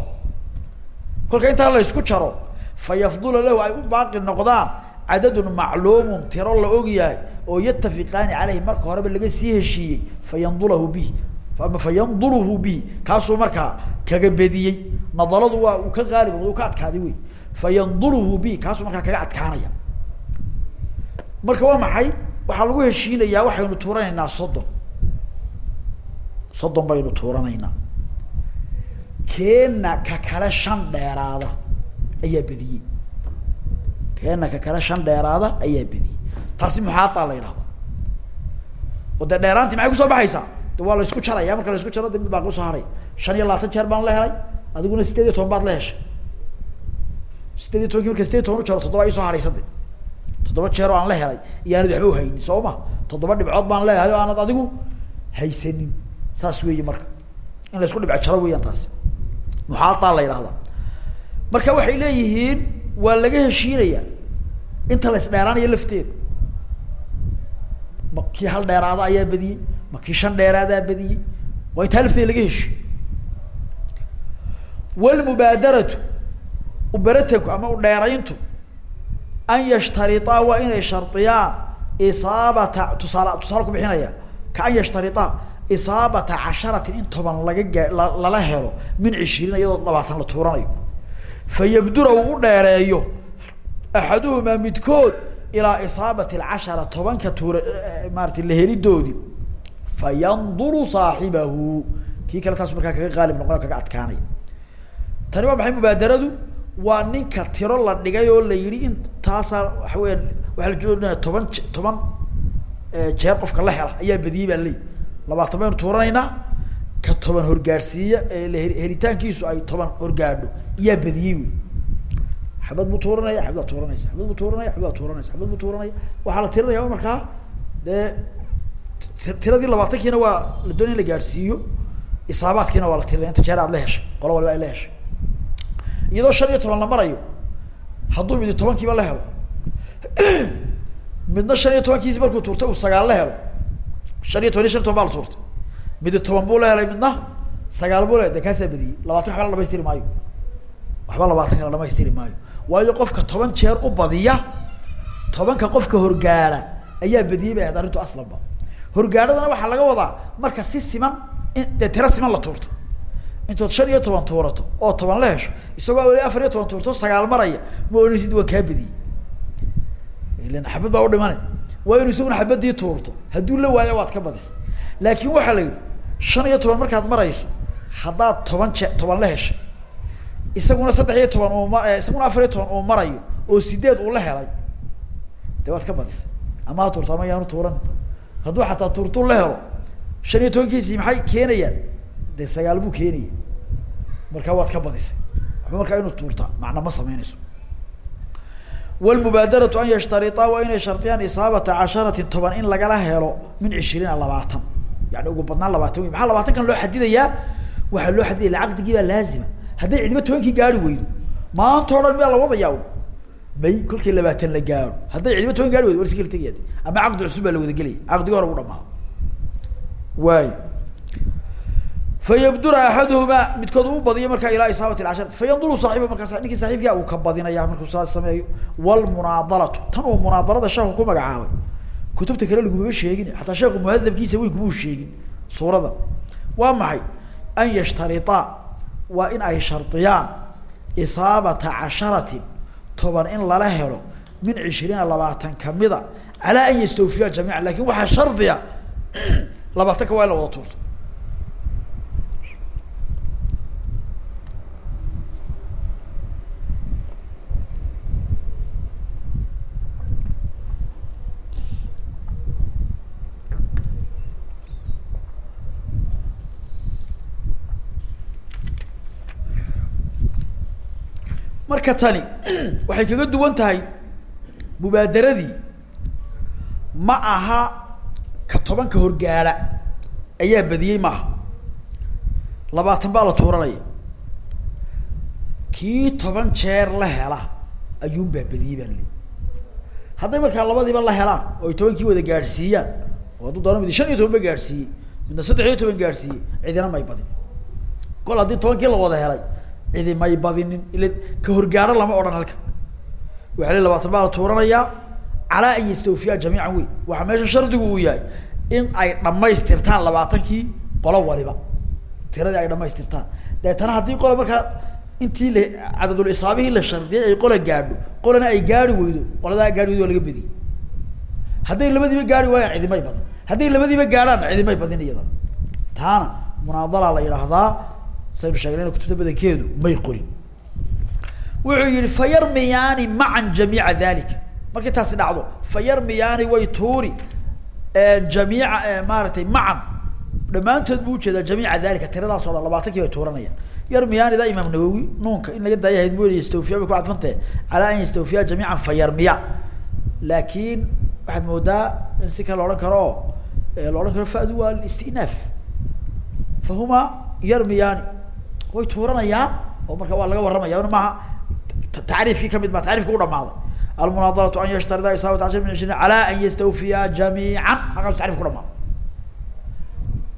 Kolka intaa la isku jaro fa lahu ay u baaqi noqdaan cadadun macluumun tiro la og yahay oo yatafiqaani caleyhi marka horeba laga sii heshiiyey fayandulahu bihi. Ama fayanduluhu bihi. Kaasuu markaa kaga bediyey. Nadaladu waa ka qaalib uu ka adkaaday wey fayanduluhu bihi. Kaasuu markaa kaga adkaanaya. Marka waa maxay? Waxaa lagu heshiinayaa waxaynu tuuranaynaa soddon soddon baynu tuuranaynaa. Keena ka kale shan dheeraada ayaa bediyey keena ka kale shan dheeraada ayaa bediyey taasi muxaataa la yidhahda oo dee dheeraantii maxay ku soo baxaysaa? De waa la isku jaraya marka la isku jaro de mid baa ku soo haray. Shan iyo labaatan jeer baan la helay adiguna sideed iyo toban baad la heshay. Sideed iyo tobankii marka sideed iyo toban u jaro toddoba isoo haraysa de toddoba jeer oo aan la helay iyo aanad waxba uhaynin soo ma? Toddoba dhibcood baan leeyahay oo aanad adigu haysanin saas weeye marka. In la isku dhibco jaro weeyaan taasi muxaataa la yidhahdaa marka waxay leeyihiin waa laga heshiinaya inta la isdheeraanayo lafteeda ma kii hal dheeraada ayaa bediyey ma kii shan dheeraadaa bediyey waa intaa lafteeda laga heshiyo walmubaadaratu uberatanku ama udheerayntu an yashtariaa waa inay shardiyaan isaabata tusaale tusaale ku bixinaya. Ka an yashtariaa isaabata casharatin in toban laga gaa lala helo min cishriin iyadoo labaatan la tuuranayo. Uu u dheereeyo axaduhumaa midkood ilaa isaabati alcashara tobanka tuura maarata la helidoodii fayanduru saaxibahu. Kii kale taas markaa kaga qaalib noqonayo kaga adkaanaya tani waa maxay mubaadaradu? Waa ninka tiro la dhigay oo la yihi intaasaa waxa weyaan waxaa la joonaya toban toban jeer qofka la hela ayaa bediyey baa leyi labaatan baynu tuuranaynaa ka toban horgaadhsiiya helitaankiisu ay toban horgaadho. Iyaa bediyey wy xabad buu tuuranaya xabad baa tuuranaysa xabad buu tuuranaya xabad baa tuuranaysa xabad la tirinaya markaa dee tiradii labaatankiina waa la doonaya in la gaadhsiiyo isaabaadkiina waa la tirinaya inta jeer aad la heshay qolo waliba ay la heshay iyadoo shan iyo toban la marayo hadduu midi tobankiiba la helo midna shan iyo tobankiisi markuu tuurtay uu sagaal la helo shan iyo toban iyo shan toban baa la tuurtay midi toban buu la helay midna sagaal buu le de kaasaa bediyey labaatan waxba la dhamaystiri maayo waxba labaatan kala dhamaystiri maayo waayo qofka toban jeer u badiya tobanka qofka horgaada ayaa bediyey bay ahayd arrintu aslanba horgaadhadana waxaa laga wadaa marka si siman dee tira siman la tuurta intood shan iyo toban tuurato oo toban la hesho isagoo weli afar iyo toban tuurto sagaal maraya ma ohanaysid waa kaa badiyey ilan xabad baa udhimane waa inu isaguna xabadii tuurto. Hadduu la waayo waad ka badisay laakin waxaa la yidhi shan iyo toban markaad marayso haddaad toban jee toban la heshay. Isaguna saddex iyo toban uu ma isaguna afar iyo toban uu marayo oo sideed uu la helay de waad ka badisay ama ha tuurto ama yaanu tuuran. Hadduu xataa tuurtuu la helo shan iyo tobankiisii maxay keenayaan? De sagaal buu keenaya markaa waad ka badisay. Waxba markaa inuu tuurtaa macna ma sameynayso wlmubaadaratu an yashtariaa waa inay shardiyaan isaabata casharatin toban in lagala helo min cishriina labaatan yani ugu badnaan labaatan wey maxaa labaatankan loo xadidayaa waxaa loo xadidaya caqdigii baa laazima hadday cidiba tobankii gaari weydo maanta o dhan miyaa la wadayaa may kolkii labaatan la gaaro hadday cidiba toban gaari weydo war iskala tegaya ama caqdi cusub baa la wada gelaya caqdigi hore u dhamaado waay fayabdura axaduhuma midkood uu badiyo markaa ilaa isaabati casharati fayanduru saaxiba markaas ninkii saaxiibkaa uu ka badinaya markuu saas sameeyo. Wlmunaadalatu tan uu munaadarada sheeku ku magacaabay. Kutubta kale lagumama sheegin xataa sheeku muhadabkiisa weyn kumuu sheegin suurada waa maxay? An yashtariaa waa in ay shardiyaan isaabata casharatin toban in lala helo min cishriina labaatan kamida calaa an yastawfiya jamiica laakiin waxaa shardiya labaatanka waa in la wada tuurto marka tani waxay kaga duwan tahay mubaadaradii ma aha ka tobanka horgaada ayaa badiyey maaha. Labaatan baa la tuuranaya kii toban jeer la hela ayuunbaa badiyey baa lii hadday markaa labadiiba la helaan oo ay tobankii wada gaadhsiiyaan oo hadduu doona mid shan iyo toban ba gaadhsiiyey midna saddex iyo toban gaadhsiiyey cidina may badin. Kol haddii tobankii la wada helay cidi may badinin. Ila ka horgaaro lama odhan halka. Waxa le labaatan baa la calaa an yastawfiya jamiican wey waxaa meesha shardigu uu yahay in ay dhamaystirtaan labaatankii qolo waliba. Tiradii ay dhamaystirtaan deetana haddii qola markaa intii la cadadul isaabihii la shardiyay ay qola gaadho. Qolana ay gaari weydo. Qoladaa gaari weydo laga bediyey hadday labadiiba gaari waayaan cidimay badin hadday labadiiba gaadhaan cidimay badin iyada taana munaadala la yidhaahdaa saynu sheegnayna kutubta badankeedu may qorin. Wuxuu yihi fayarmiyaani macan jamiica dalika markay taasi dhacdo fayarmiyaani way tuuri jamiica maaratay macan. Dhammaantood bu u jeedaa jamiica dalika tiradaas o dhan labaatankii bay tuuranayaan. Yarmiyaanida imaam nawowi nuunka in laga daayahayd bu yastawfiya bay ku cadfantahe calaa an yastawfiya jamiican fayarmiya laakin waxaad moodaa in si kale la odhan karo o la odhan karo fadu waa istinaaf fahuma yarmiyaani way tuuranayaan oo marka waa laga warramaya maaha tacriifkii ka mid ma tacriifka u dhamaaday almunaadalatu an yashtarida isaabat ashar min ishriin calaa an yastawfiya jamiican. Halkaasu tacrifka udhamaado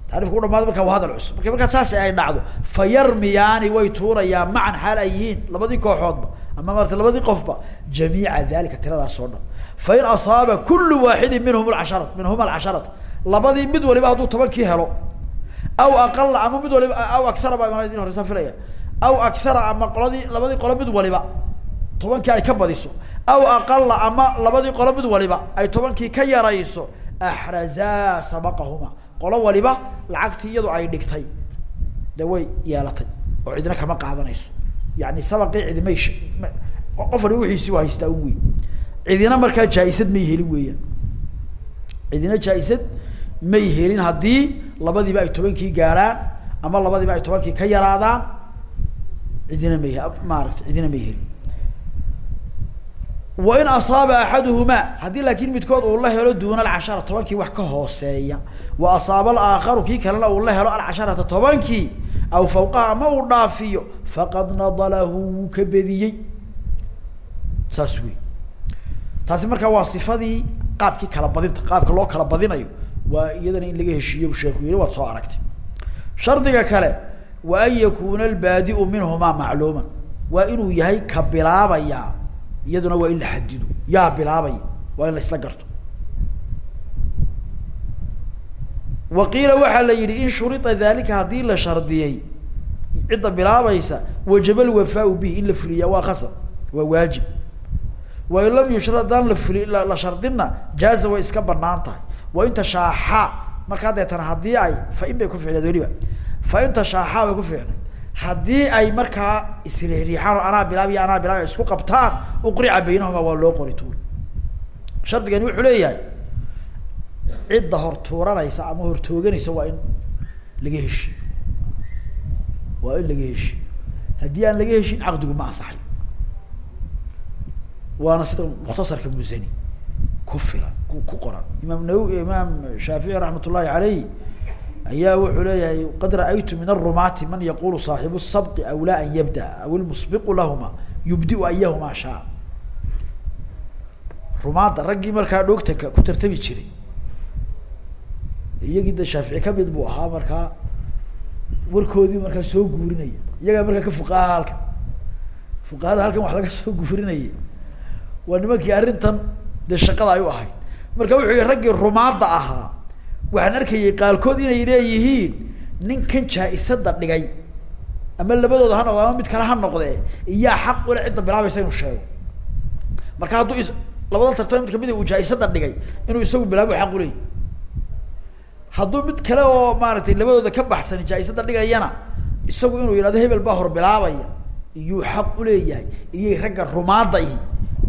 tacrifka u dhamaado marka waa hadal cusub. Marka markaa saas ay dhacdo fayarmiyaani way tuurayaan macan xaal ay yihiin labadii kooxoodba ama maarata labadii qofba jamiica dalika tiradaas oo dhan. Fain asaaba kulu waaxidin minhum lcashara minhuma alcasharata labadii mid waliba hadduu tobankii helo aw aqala ama mid waliba aw akara baa idin horeysan filaya. Aw akara ama qoladii labadii qolo mid waliba. Tobankii ay ka badiso. Aw aqala ama labadii qolo mid waliba ay tobankii ka yarayso. Axrazaa sabaqahuma. Qolo waliba lacagtii iyadu ay dhigtay. De way yeelatay oo cidina kama qaadanayso. Yani sabaqii cidimay qof waliba wixiisi waa haystaa un wey cidina markaa jaa-isad may helin weeyaan. Cidina jaa-isad may helin haddii labadiiba ay tobankii gaadhaan ama labadiiba ay tobankii ka yaraadaan cidina may maarata cidina may helin. Wain asaaba axaduhumaa haddii laakin midkood uu la helo duuna alcashara tobankii wax ka hooseeya. Wa asaaba alaakharu kii kalena uu la helo alcasharata tobankii aw fawqaha ama uu dhaafiyo faqad nadalahu wuu ka bediyey. Saas taasi markaa waa sifadii qaabkii kala badinta qaabka loo kala badinayo waa iyadana in laga heshiiyo sheeku yiri waad soo aragtay. Shardiga kale wa an yakuna albaadiu minhumaa macluuman. Waa inuu yahay ka bilaabaya iyaduna waa in la xadido yaa bilaabaya waa in la isla garto. Wa qiila waxaa la yidhi in shurita dalika haddii la shardiyey cidda bilaabaysa wajaba lwafaau bihi in la fuliyaa waa khasab waa waajib. Wain lam haddaan la fuli la shardinna jaaza way iska bannaan tahay wa in tashaaxaa markaa deetana haddii ay fa in bay ku ficneed weliba. Fa in tashaaxaa bay ku ficneed haddii ay markaa isriixriixaan oo anaa bilaab iyo anaa bilaab isku qabtaan uqrica baynahuma waa loo qori tuuri shardigani wuxuu leeyahay cidda hortuuranaysa ama hortooganaysa waa in laga heshiyo waa in laga heshiyo haddii aan laga heshin caqdigu ma asaxay waana sida mukhtasarka musani ku filan ku qoran. Imaam nawowi imaam shaafici raxmat ullahi aleyh ayaa wuxuu leeyahay qad ra'aytu min arumaati man yaqulu saaxibu sabqi awlaa an yabda aw ilmusbiqu lahuma yubdiu ayahuma shaa. Rumaadda raggii markaa dhoogtanka ku tartami jiray. Iyagii de shaafici ka mid buu ahaa markaa warkoodii markaa soo guurinaya iyagaa markaa ka fuqaha halkan. Fuqahada halkan wax laga soo guurinaya waa nimankii arrintan dee shaqada ay u ahayd. Marka wuxuu yihi raggii rumaadda ahaa waxaan arkayay qaalkood inay leeyihiin ninkan jaa-isada dhigay. Ama labadooda ha noqde ama mid kale ha noqdee. Iyaa xaq ule cidda bilaabaysa inuu sheego. Marka hadduu is labadan tartan mid ka mid uu jaa-isada dhigay inuu isagu bilaabo xaq uleeyay hadduu mid kale oo maaragtay labadooda ka baxsan jaa-isada dhigayana isagu inuu yihahdo hebel baa hor bilaabaya. Iyuu xaq uleeyahay iyay ragga rumaadda ihi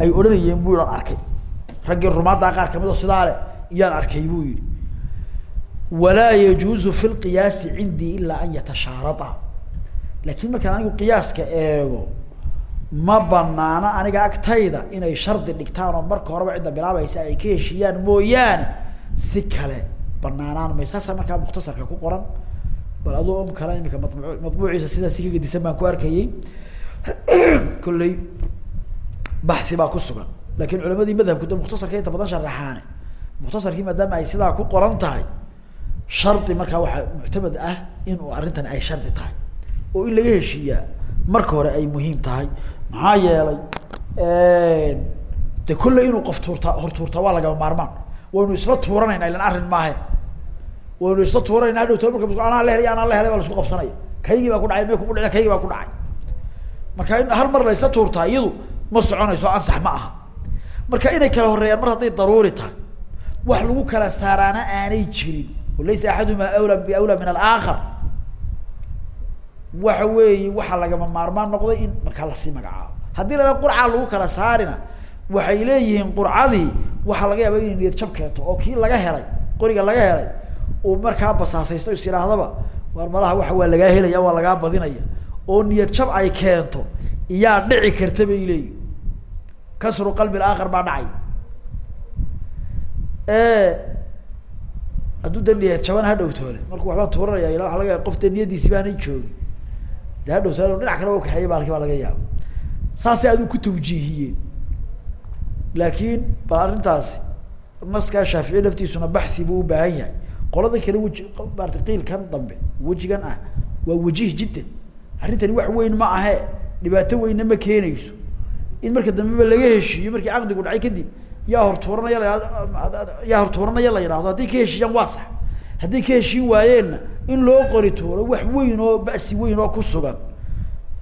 ay odhanayeen bu ian arkay raggii rumaaddaa qaar ka mid oo sidaa le iyaan arkay buu yihi walaa yajuuzu fi lqiyaasi cindii ilaa an yatashaarada laakin markaan anigu qiyaaska eego ma banaana aniga agtayda inay shardi dhigtaan oo marka horeba cidda bilaabaysa ay ka heshiiyaan mooyaane. Si kale banaanaan may saasa markaa mukhtasarka ku qoran. Bal aduu om kale imika mabu matbuuciisa ka gedisan baan ku arkayey. Kolley baxi baa ku sugan laakiin culamadii madhabku de mukhtasarka inta badan sharaxaane. Mukhtasarkii maadaama ay sidaa ku qoran tahay shardi markaa waxaa muctamad ah in uu arrintan ay shardi tahay. Oo in laga heshiiyaa marka hore ay muhiim tahay. Maxaa yeelay de kolley inuu qof tuurtaa hor waa lagama maarmaan. Waynu isla tuuranayna ilan arrin maahe. Waynu isla tuuranayna hadhowta marka anaa la helay anaa la helay baa la isku qabsanaya. Kaygii baa ku dhacay may kugu dhici kaygii baa ku dhacay. Marka hal mar la isla tuurtaa iyadu ma soconayso ansax ma aha marka inay kala horeeyaan mar hadday daruuri tahay wax lagu kala saaraana aanay jirin. O laysa axadumaa awla biawla min alaakhar. Waxa weeye waxaa lagama maarmaan noqday in markaa la sii magacaabo. Haddii la qurcaa lagu kala saarina waxay leeyihiin qurcadii waxaa laga yaaba inay niyad jab keento oo kii laga helay qoriga laga helay uu markaa basaasaysto is yidhaahdaba war malaha waxa waa lagaa helaya waa lagaa badinaya. Oo niyad jab ay keento iyaa dhici karta bay leeyihiin kasru qalbi aakhar baa dhacay. Hadduu de niyad jaban ha dhowtoole markuu waxbaan tuuranaya ila waa laga yaaba qof de niyadiisi baanay joogin. De ha dhowtoole dhinac kale u kaxeeya baalki baa laga yaaba saasay aduu ku tawjiihiyeen. Laakiin bal arrintaasi naskaa shaafici laftiisuna baxi buu u baahan yahay. Qolada kale weji maarata qiilkan dambe wejigan ah waa wajih jiddan. Arrintani wax weyn ma ahe dhibaato weynna ma keenayso in marka dambeba laga heshiiyo markii caqdigu dhacay kadib yaa hortuuranaya la yaa hortuuranaya la yidhahdo hadday ka heshiiyaan waa sax. Hadday ka heshiin waayeenna in loo qori tuuro wax weyn oo ba'si weyn oo ku sugan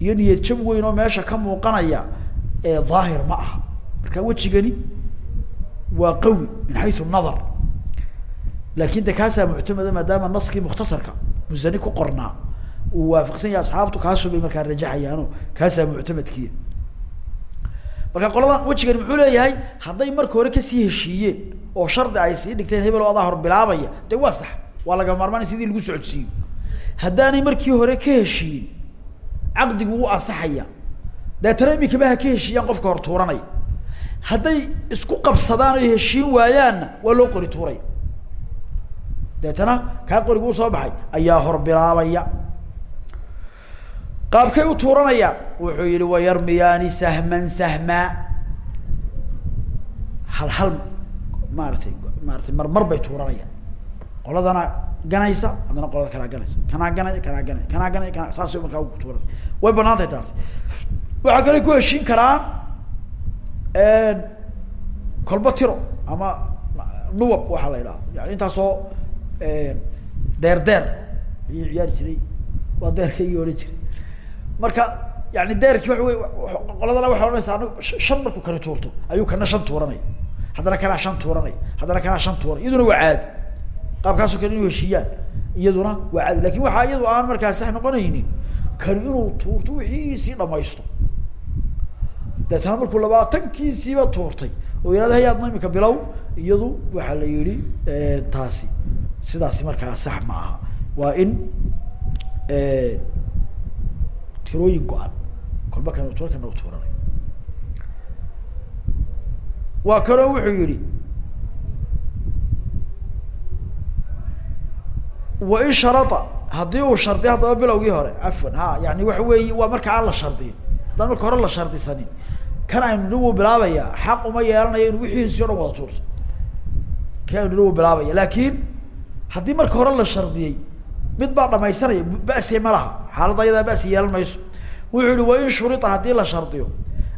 iyo niyad jab weyn oo meesha ka muuqanaya ee daahir ma aha. Marka wejigani waa qawi min xayu nadar. Laakin de kaasaa muctamada maadaama naskii mukhtasarka musani ku qornaa uu waafaqsan yahay asxaabtu kaasuu bay markaa rajaxayaano kaasaa muctamadkiya marka qoladan wejigani muxuu leeyahay hadday marka hore ka sii heshiiyeen oo shardi ay sii dhigteen hebel oo adaa hor bilaabaya de waa sax waa laga maarmaan in sidii lagu socodsiiyo. Haddaanay markii hore ka heshiiyin caqdigu wuu ansaxaya deetana imikaba ha ka heshiiyaan qofka hor tuuranaya. Hadday isku qabsadaan oy heshiin waayaanna waa loo qori tuuraya. Deetana kaa qorigu u soo baxay ayaa hor bilaabaya qaabkay u tuuranayaan wuxuu yihi wayarmiyaani sahman sahmaa hal hal maaratay maaratay marmar bay tuuranayaan. Qoladana ganaysa haddana qolada kalaa ganaysa. Kanaa ganaya kanaa ganaya kanaa ganaya kana saasay markaa ku tuuranaya way bannaan tahay taasi. Waxaa kale ku heshiin karaan kolba tiro ama nuwab waxaa la idhaha yani intaasoo deer deer ayuu ciyaari jiray. Waa deerkaygii odhan jiray marka yani deerkii waa wey qoladana waxay odhanaysa anigu shan markuu kani tuurto ayuu kana shan tuuranaya haddana kanaa shan tuuranaya haddana kanaa shan tuuranay. Iyaduna waa caadi. Qaabkaasoo kale inuu heshiiyaan. Iyaduna waa caadi. Lakin waxaa iyadu aan markaa sax noqonaynin kani inuu tuurto wixiisii dhamaysto. Deetana markuu labaatankiisiiba tuurtay oo yihahda hayaadna imika bilow iyadu waxaa la yihi taasi sidaasi markaa sax ma aha. Waa in tirooyin go-an. Kolba kan tuura kana u waa kaloo wuxuu yihi wain sharada haddii uu shardiyo haddaba bilowgii hore cafwan ha yani waxa weeye waa marka aan la shardiyin. Haddaan marka hore la shardisanin kan aynu ni wuu bilaabaya xaq uma yeelanayo inu wixiisi o dhan wada tuurto. Kan aynu ni wuu bilaabaya laakin haddii marka hore la shardiyey mid baa dhamaysanaya basi ma laha. Xaaladda ayadaa basi yeelan mayso. Wuxuu yihi wain shurita haddii la shardiyo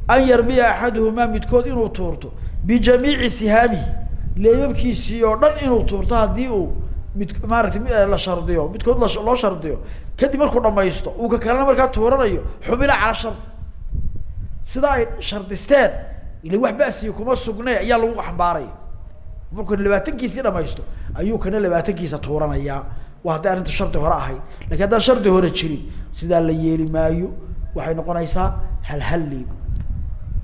an yarmiya axaduhumaa midkood inuu tuurto bijamiici sihaamihi leebabkiisii oo dhan inuu tuurto haddii uu mid maaratay la shardiyo midkood loo shardiyo kadib markuu dhamaysto uu ka kalena markaa tuuranayo xumila cala shardi. Sida ay shardisteen ila wax basiya kuma sugne ayaa lagu xambaaraya markuu labaatankiisii dhamaysto ayuu kana labaatankiisa tuuranayaa waa hadday arrinta shardi hore ahayd. Lakin haddaan shardi hore jirin sidaa la yeeli maayo waxay noqonaysaa halhal leeb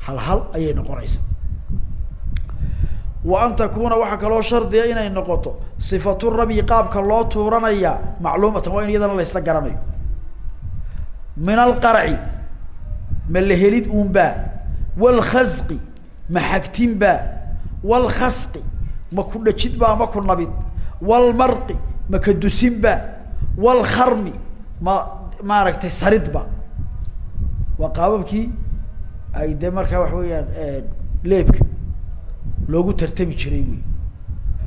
halhal ayay noqonaysaa. Wa an takuna waxaa kaloo shardiya inay noqoto sifatu rabyi qaabka loo tuuranaya macluumatan waa in iyadana la isla garanayo. Min alqarci ma la helid uunbaa walkhasqi ma xagtinbaa walkhasqi ma ku dhajid baa ma ku nabid. Walmarqi ma ka dusinba walkharmi ma maaragtay saridba. Waa qaababkii ay de markaa waxa weeyaan leebka loogu tartami jiray wey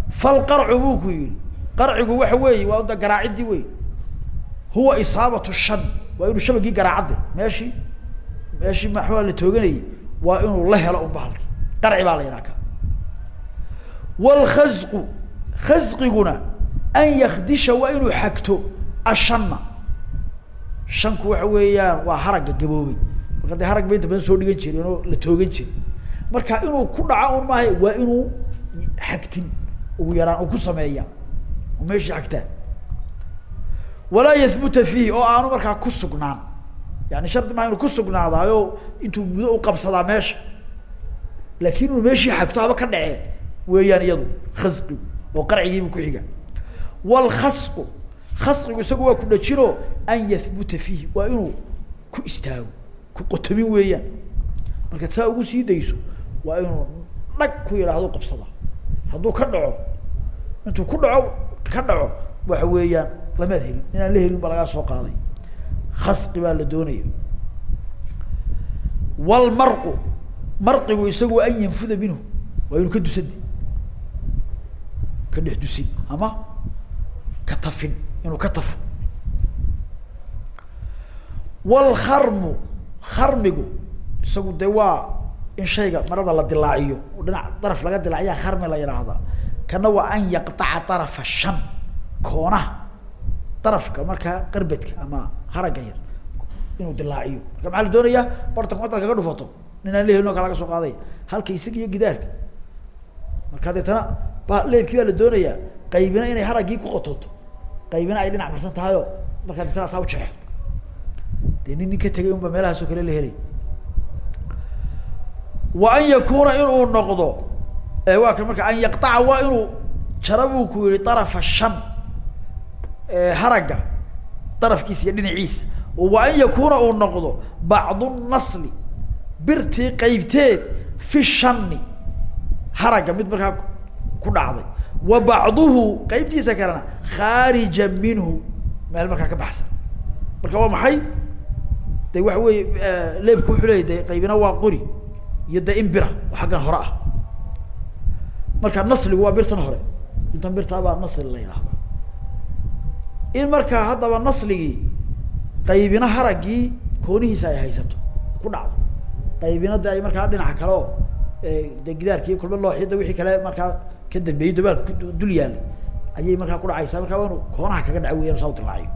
falqarcu buu ku yihi qarcigu waxa weeye waa da garaacidii wey huwa isaabatu shan. Waa inuu shabagii garaacadde. Meeshii meeshii maxaa la tooganayay. Waa inuu la helo un bahalki qarci baa la yidhaha ka walkhasqu khasqiguna an yakdisha waa inuu xagto ashanna shanku waxa weeyaan waa haragga gaboobay marka dee harag ba inta soo dhigan jireen oo la toogan jiray marka inuu ku dhaco un maaha waa inuu xagtin ugu yaraan uu ku sameeya oo meeshii walaa yahbuta fiihi oo aanu markaa ku sugnaan yani shardi maha inuu ku sugnaadaayo intuu mudo u qabsadaa meesha laakin inuu meeshii xagto haba ka dhacee weeyaan iyadu khasqigu oo qarcigiibu ku xiga walkhasqu khasqigu isagu waa ku dhajino an yahbuta fiihi waa inuu ku istaago ku qotomin weeyaan markaad saa ugu sii dayso waa inuu dhag ku yidhaahdo qabsada hadduu ka dhaco intuu ku dhaco ka dhaco waxa weeyaan lamaad helin inaan la helin ba lagaa soo qaaday khasqi baa la doonaya walmarqu marqigu isagu an yanfuda minhu waa inuu ka dusadi ka dhex dusin ama ka inuu ka tafo. Walkharmu kharmigu isagu de waa in shayga marada la dilaaciyo. Oo dhinac daraf laga dilaaciya kharmi la yidhaahdaa kana waa an yaqطaca طarafa shan koonaha. Darafka markaa qarbedka ama haragga yar inuu dilaaciyo. Marka maxaa la doonayaa? Bartanku haddaad kaga dhufato nin aan lehelin o soo qaaday. Halka isaga iyo gidaarka. Marka deetana ba baa la doonayaa qaybina inay haraggii ku qototo qaybina ay dhinac marsan tahayo markaa deetana saa ujeexo dee nin nin ka tegay unba meelahaasoo kale la helay. Wa an yakuna inuu noqdo waa kan marka an yaqطaca waa inuu jara buu ku yihi طarafa shan haragga darafkiisa iyo dhinaciisa. Wa an yakuna uu noqdo bacdu nasli birtii qeybteed fi shani haragga mid markaa ku dhacday wa bacduhu qeybtiisa kalena khaarija minhu. Meel markaa ka baxsan. Marka waa maxay? De waxa weeye leebku wuxuu leeyay de qaybina waa qori iyo de in oo xaggan hore ah. Marka nasligu waa birtan hore. Intan birtaabaa nasli la yidhaahdaa in markaa haddaba nasligii qaybina haraggii koonihiisa ay haysato ku dhacdo. Qaybina de ay markaa dhinaca kale oo de gidaarkii kulba looxiyada wixii kale markaa ka dambeeyey dabaalka dul yaalay ayay markaa ku dhacaysaa. Markaa waa koonaha kaga dhaca weyan saa dilaaciyo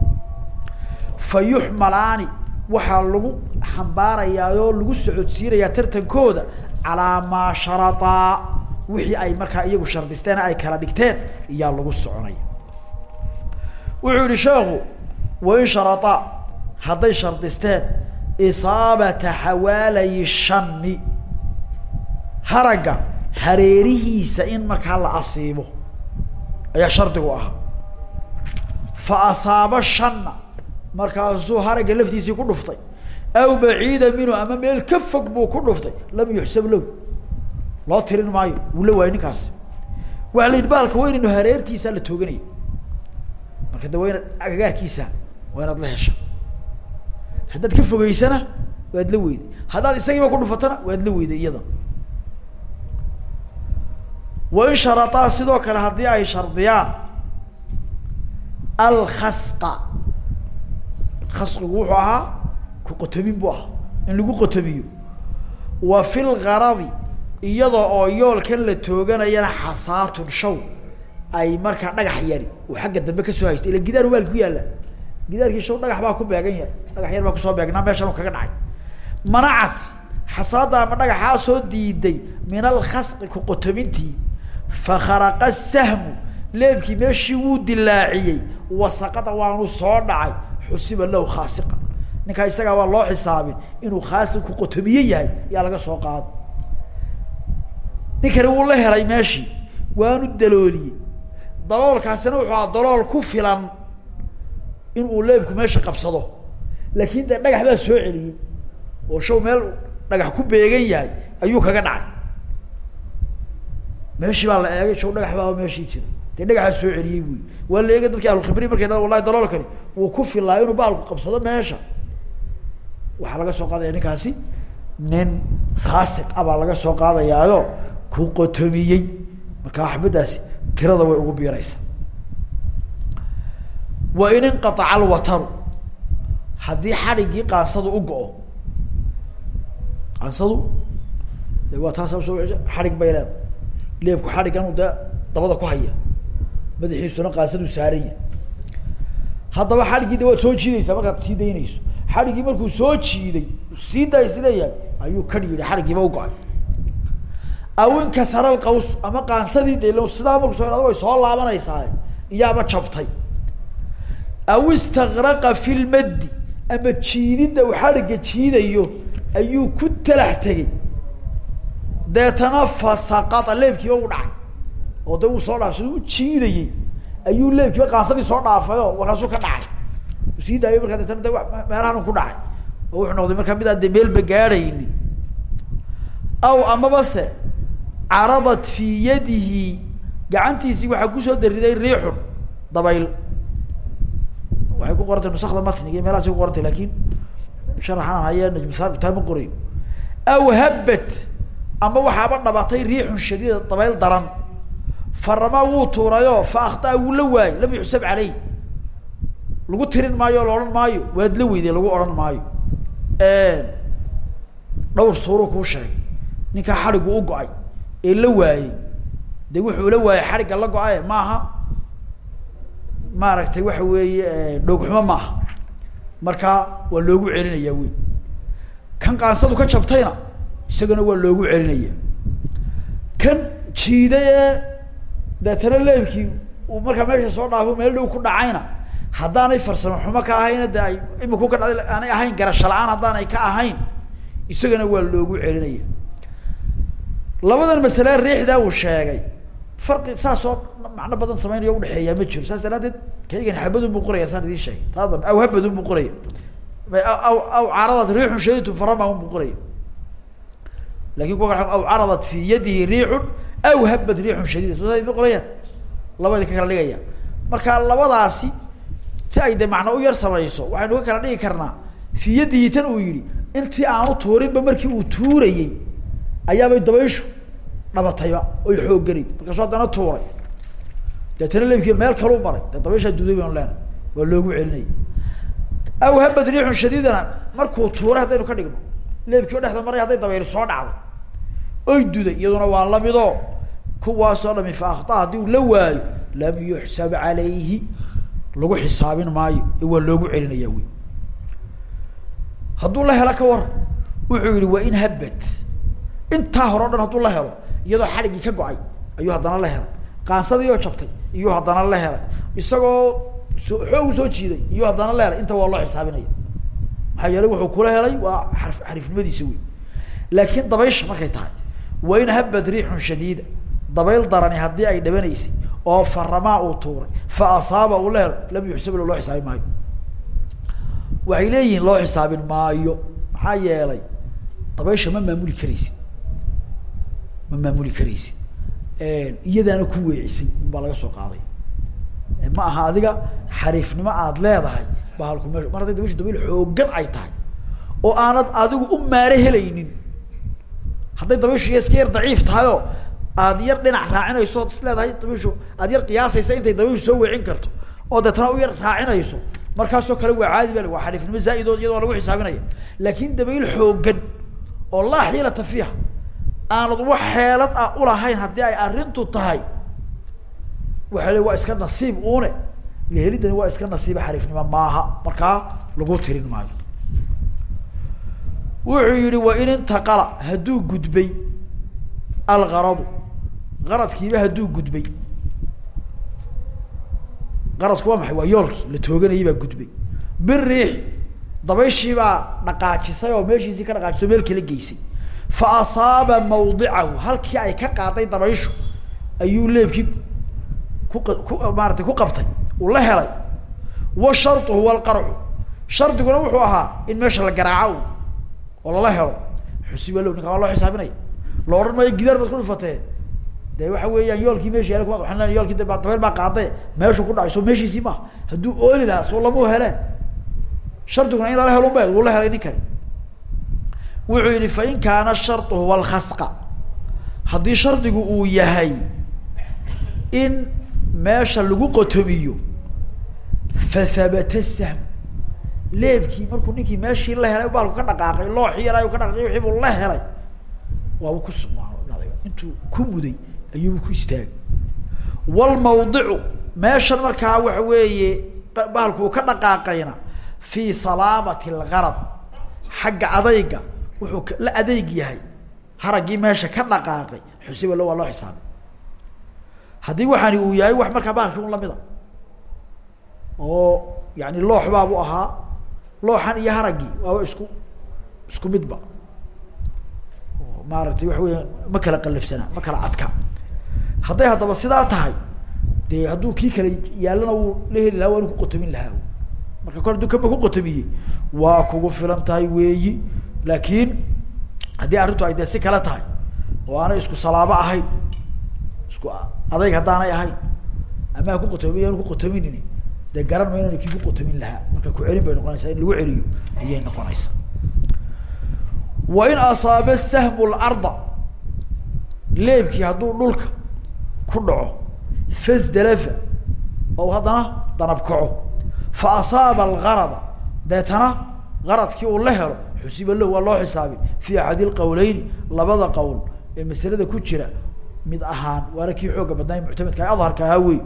fa yuxmalaani waxaa lagu xambaarayaa oo lagu socodsiinayaa tartankooda calaa maa sharataa wixii ay markaa iyagu shardisteen ay kala dhigteen iyaa lagu soconaya. Wuxuu yihi sheekhu wain sharataa hadday shardisteen isaabata xawaalayi shani haragga hareerihiisa in markaa la asiibo ayaa shardigu ahaa. Fa asaaba shanna markaasuu haragga laftiisii ku dhuftay. Aw baciida minhu ama meel ka fog buu ku dhuftay. Lam yuxsab lahu. Loo tirin maayo wuu la waayay ninkaasi waxa la yidhi baalka waa inaynu hareertiisaa la tooganaya marka de waa inaad agagaarkiisa waa inaad la hesha. Haddaad ka fogeysana waad la weyday. Haddaad isagiiba ku dhufatana waad la weyday iyada wain sharataa sidoo kale haddii ay shardiyaan alkhasqa khasqigu wuxuu ahaa ku qotomin buu ahaa in lagu qotomiyo wa fi lgaradi iyada oo yoolkan la tooganayana xasaatun shaw ay markaa dhagax yari uu xagga dambe ka soo haystay ila gidaar waalki ku yaalla gidaarkii shaw dhagax baa ku beegan yar dhagax yar baa ku soo beegnaa meeshan u kaga dhacay manacat ama dhagaxaa soo diiday min alkhasqi ku fakharaqa sahmu leebkii meeshii wuu dilaaciyey wasaqada waanu soo dhacay xusiba lahu khaasiqa ninkaa isagaa waa loo xisaabin inuu khaasiq ku qotomiye yahay yaa laga soo qaado ninkani wuu la helay meeshii waanu dalooliyey daloolkaasina wuxuu aha dalool ku filan in uu leebku meesha qabsado laakin dee dhagax baa soo celiyey oo shaw meel dhagax ku beegan yahay ayuu kaga dhacay meeshii baa la eegay shaw dhagax baa meeshii jira dee dhagaxaa soo celiyey buy waa la eegay dadki ahlulkhibri markay dha wallahi daloolkani wuu ku filaa inuu baalku qabsado meesha. Waxaa laga soo qaadaya ninkaasi nin khaasiq ah baa laga soo qaadayaayo ku qotomiyey. Marka axbadaasi tirada way ugu biiraysa wa in inqaaca alwataru haddii xadhiggii qaansadu u go-o qaansadu waa taas xadhig bay leedahay leebku xadhiggan dee dabada ku haya. Madaxiisuna qaansaduu saaranya haddaba xadhiggii de waad soo jiidaysaa markaad sii daynayso. Xadhiggii markuu soo jiiday sii daa is leeyahay ayuu kadh yihi xadhiggiiba u go'ay aw inkasara alqaws ama qaansadii de sidaa marku ihado way soo laabanaysaa iyaaba jabtay. Aw istakraqa fi lmaddi ama jiididda uu xadhigga jiidayo ayuu ku talax tegey deetana fasaqata leebkiiba u dhacay oo de uu soo dhaaf sida u ayuu leebkiiba qaansadii soo dhaafayo markaasuu ka dhacay. Sii daayo markaa deetana de meelahan ku dhacay oo wuxuu noqday markaa mid aan de meelba gaadhaynin aw amaba se caradat fi yadihi gacantiisii waxaa ku soo dariday riixun dabayl. Waxay ku qorantay nusakda matniga meelahaasay ku qorantay laakiin sharaxan aan haya najm taa ma qorayo. Aw habbat ama waxaaba dhabatay riixun shadiida dabayl daran. Faramaa wuu tuurayo fa akhtaa wuu la waayey lam yuxsab caleyh lagu tirin maayo o la odhan maayo waad la weyday lagu odhan maayo. Dhowr suuru kuu sheegay. Ninkaa xadhiggu u go'ay ee la waayey de wuxuu la waayey xadhigga la go'aye maaha? Maaragtay waxa weeye dhoogxumo maaha. Markaa waa loogu celinaya wey kan qaansadu ka jabtayna isagana waa loogu celinaya. Kan jiiday ee deetana leebkii uu markaa meesha soo dhaafo meel dhow ku dhacayna haddaanay farsamo xumo ka ahayna de ay iminku ka dhacday aanay ahayn garasho la'aan haddaanay ka ahayn isagana waa loogu celinaya. Labadan masale riixdaa uu sheegay. Farqi saasoo macno badan sameynaya udhexeeyaa ma jiro. Saas daraadeed kaygan xabadun buu qoraya saan idiin sheegay. Taa aw habadun buu qoraya. Aw aw caradat riixun shadiidun farama un buu qoraya laakiin kuwa aw caradat fi yadihi riixun aw habat riixun shadiida soo idin qorayaan? Labadi ka kala dhigaya marka labadaasi si ay de macno u yar samayso waxaynu ka kala dhigi karnaa fi yadihi tan uu yihi intii aanu tuurinba markii uu tuurayey ayaabay dabayshu dhabatayba oy xoogganayd markaasu haddana tuuray deetana leebkii meel kalu maray dee dabayshaa duuday baynu leenahay waa loogu celinaya aw habad riixun shadiidana markuu tuuray haddaynu ka dhigno leebkii o dhexda maray hadday dabayli soo dhacday oy duday iyaduna waa lamidoo kuwaasoo dhami fa akhtaa haddii uu la waayo lam yuxsab calayhi. Lagu xisaabin maayo ee waa loogu celinaya wey hadduu la helo ka waran wuxuu yihi waa in habad intaa hore o dhan hadduu la helo iyadoo xadhiggii ka go'ay ayuu haddana la helay. Qaansadii oo jabtay iyuu haddana la helay. Isagoo soo xoog u soo jiiday iyuu haddana la helay. Inta waa loo xisaabinaya. Maxaa yeelay wuxuu kula helay waa a xariifnimadiisa wey laakiin dabaysha markay tahay wa in habad riixun shadiida. Dabayl darani haddii ay dhabanaysay oo faramaa uu tuuray fa asaaba uu la helo lam yuxsab lo loo xisaabin maayo. Waxay leeyihiin loo xisaabin maayo maxaa yeelay dabaysha ma maamuli karaysid. Ma maamuli karaysid. Iyadaana ku weecisay baa laga soo qaaday. Ma aha adiga xariifnimo aada leedahay bahalku me mar hadday dabayshu dabayl xoogan ay tahay oo aanad adigu u maare helaynin hadday dabayshu y iska yar daciif tahay oo aada yar dhinac raacinayso is leedahay dabayshu aada yar qiyaasaysa intay dabayshu soo weecin karto oo deetana u yar raacinayso. Markaasoo kale waa caadi bal waa xariifnimo zaa'idood iyada waa lagu xisaabinaya. Laakin dabayl xoogan oo laa xiilata fiiha aanad wax xeelad ah ulahayn haddii ay arrintu tahay waxa le waa iska nasiib une lehelidani waa iska nasiiba xariifnimo maaha. Markaa lagu tirin maayo wuxuu yihi wa in intaqala hadduu gudbay algaradu qaradkiiba hadduu gudbay. Qaradku waa maxay? Waa yoolkii la tooganayay baa gudbay. Biriixi dabayshii baa dhaqaajisay oo meeshiisii ka dhaqaajisay o meel kala geysay. Fa asaaba mawdicahu halkii ay ka qaaday dabayshu ayuu leebkii ku ku maaratay ku qabtay uu la helay. Wa sharduhu shardiguna wuxuu ahaa in meesha la garaaco oo lala helo. Xusiba low ninka waa loo xisaabinaya la odhan maayo gidaar baad ku dhufatee de waxa weeyaan yoolkii meesha yaalla kuma waan leena yoolkii daba dabeel baa qaade meeshu ku dhacay soo meeshiisii maaha hadduu ooli lahaa soo lamau heleen. Shardiguna in lala helo ba wuu la helay ninkani wuxuu yihi fa in kaana shardu huwa alkhasqa haddii shardigu uu yahay in meesha lagu qotomiyo fa habata sahm leebkii markuu ninkii meeshii la helay baalku ka dhaqaaqay looxii yaraay ka dhaqaaqay wixii buu la helay. Waaba ku sugnaaday intuu ku muday ayuuba ku istaagay. Walmawdicu meeshan markaa waxa weeye bahalku uu ka dhaqaaqayna fii salaamati algarad xagga adayga wuxuu la adeyg yahay. Haraggii meesha ka dhaqaaqay xusiba waa loo xisaabay. Haddii waxaani uu yahay wax markaa bahalkii un lamida oo yani loox baabu ahaa looxan iyo haraggii waaba isku isku midba. Maaragtay waxa weya ma kala qalafsanaa ma kala adka. Hadday haddaba sidaa tahay dee hadduu kii kale yaallana wuu la heli lahaa waanu ku qotomin lahaa. Marka kor hadduu kaba ku qotomiyey waa kugu filan tahay weeyi. Laakiin haddii arrintu ay dee si kale tahay oo aanay isku salaabo ahayn isku adayg haddaanay ahayn ama ha ku qotomiy aanu ku dee garan ma inanu kii ku qotomin lahaa. Marka ku celin bay noqonaysaa in lagu celiyo ayay noqonaysaa. Wa in asaaba sahmu larda leebkii hadduu dhulka ku dhaco fasdalafa oo haddana danab kaco. Fa asaaba algarada deetana garadkii uu la helo xusiba lahu waa loo xisaabay. Fi axadi lqowleyni labada qowl ee masalada ku jira mid ahaan waana kii xooga badnaa muctamedka adharka ahaa wey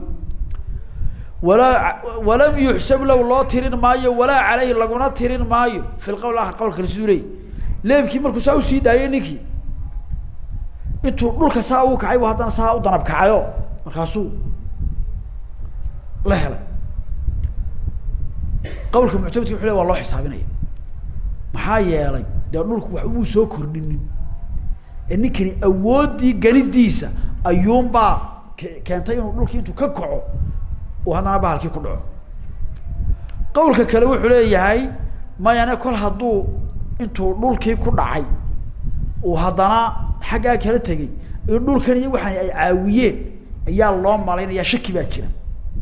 walaa walam yuxsab low loo tirin maayo walaa caleyhi laguna tirin maayo. Fi lqowl ahar qowl kale siduu leeyay leebkii markuu saa u sii daayay ninkii intuu dhulka saa ugu kacay bu haddana saa u danab kacayo. Markaasuu la helay. Qawlka muctamedka wuxu le waa loo xisaabinaya. Maxaa yeelay dee dhulku wax umuu soo kordhinin. Ee ninkani awooddii ganidiisa ayuunbaa keentay inuu dhulkii intuu ka kaco uu haddana bahalkii ku dhaco. Qawlka kale wuxuu leeyahay mayane kol hadduu intuu dhulkii ku dhacay uu haddana xaggaa kala tegay in dhulkan iyo waxaan ay caawiyeen ayaa loo malaynaya shaki baa jira.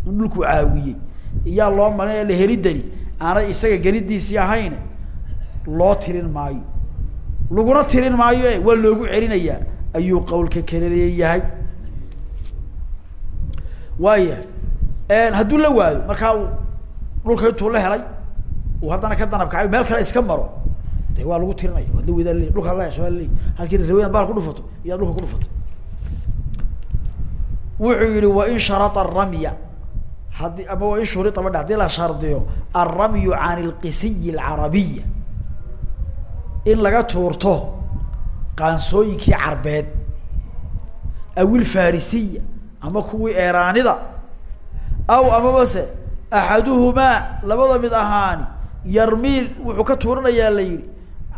In dhulkuu caawiyey iyaa loo malinaya lahelidani aanay isaga gelidiisii ahayn loo tirin maayo. Laguna tirin maayo waa loogu celinayaa ayuu qawlka kale leeyahay. Waayahay hadduu la waayo markaa dhulka intuu la helay uu haddana ka danab kacay meel kale iska maro. De waa lagu tirinaya waad la wedaa le dhulka la hesha waa laleey halkii raweyan baal ku dhufato iyaad dhulka ku dhufatay. Wuxuu yihi wain sharata ramya haddii ama wain shuria badhe haddii la shardiyo alramyu can ilqisiyi alcarabiya in laga tuurto qaansooyinkii carbeed awil farisiya ama kuwii eraanida aw amabase axaduhumaa labada mid ahaani yarmiil wuxuu ka tuuranayaa la yihi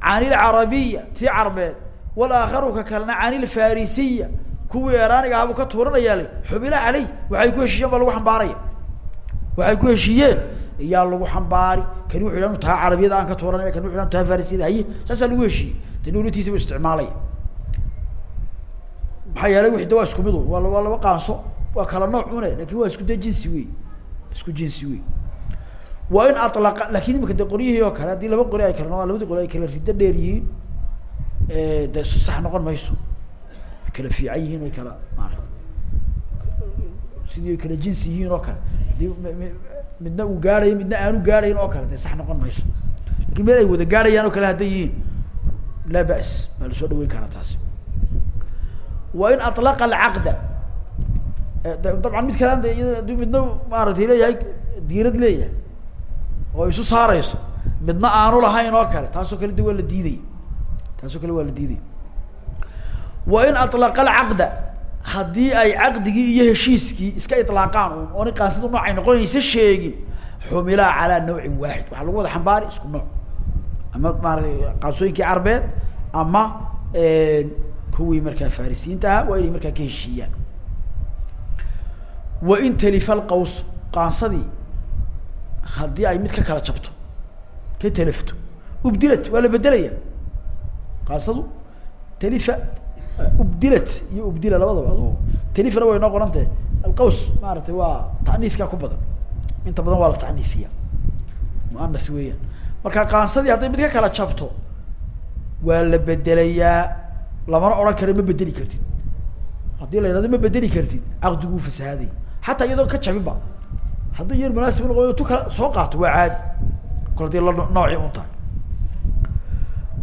can ilcarabiya tii carbeed walaakharu ka kalena can ilfarisiya kuwii eraaniga ahaa buu ka tuuranayaa la xubila caleyh waxay ku heshiiyeen baa lagu xambaaraya. Waxay ku heshiiyeen iyaa lagu xambaari kani wuxu yidhah taa carabiyada aan ka tuuranaya kani wuxu yidhah taa farisiyada haye saasaa lagu heshiiyey. Dani isticmaalaya. Maxaa yeelay wixi isku mid waa waa qaanso waa kala nooc une laakiin waa isku de jinsi wey isku jinsi wey waa in alaqa laakiin imika de qoryihii oo kale haddii laba qori ay kala labadii qori ay kala riddo dheer yihiin de sax noqon mayso ay kala fiican yihiin ay kala maarata sidii kala jinsi yihiin oo kale midna uu gaadhayo midna aanu gaadhayn oo kale de sax noqon mayso. Lakin meel ay wada gaadhayaan oo kale hadday yihiin laa ba's baa la soo dhaweyn karaa taasi. Wa in alaqa alcaqda dabcan mid kale ade iyad midna maaratay leeyahay diirad leeyahay oo isu saareyso midna aanu lahayn oo kale taasoo kale de waa la diidaya taasoo kale waa la diidaya wa in alaqa alcaqda haddii ay caqdigii iyo heshiiskii iska ilaaqaan un ooni qaansida noocay noqonaysa sheegin xumilaa calaa nawcin waaxid waxaa lagu wada xambaari isku nooc. Ama maaratay qaansooyinkii carbeed ama kuwii markaa farisiyiinta ahaa waa inay markaa ka heshiiyaan wa in talifa alqaws qaansadii haddii ay mid ka kala jabto ka telefto ubdilat waa la bedelaya qaansadu talifa ubdilat iyo ubdila labadaba talifana way noo qoran tahay alqaws maaragtay waa ta'niiskaa ku badan. Inta badan waa la ta'niisiya muanas weeyaan. Marka qaansadii hadday mid ka kala jabto waa la bedelayaa. Lamana odhan karo ma bedeli kartid. Haddii la yidhahdo ma bedeli kartid. Caqdiguu fasahaaday xataa iyadoon ka jabinba hadduu yar munaasib noqo tu kala soo qaato waa caadi. Kol haddii la noocii un tahay.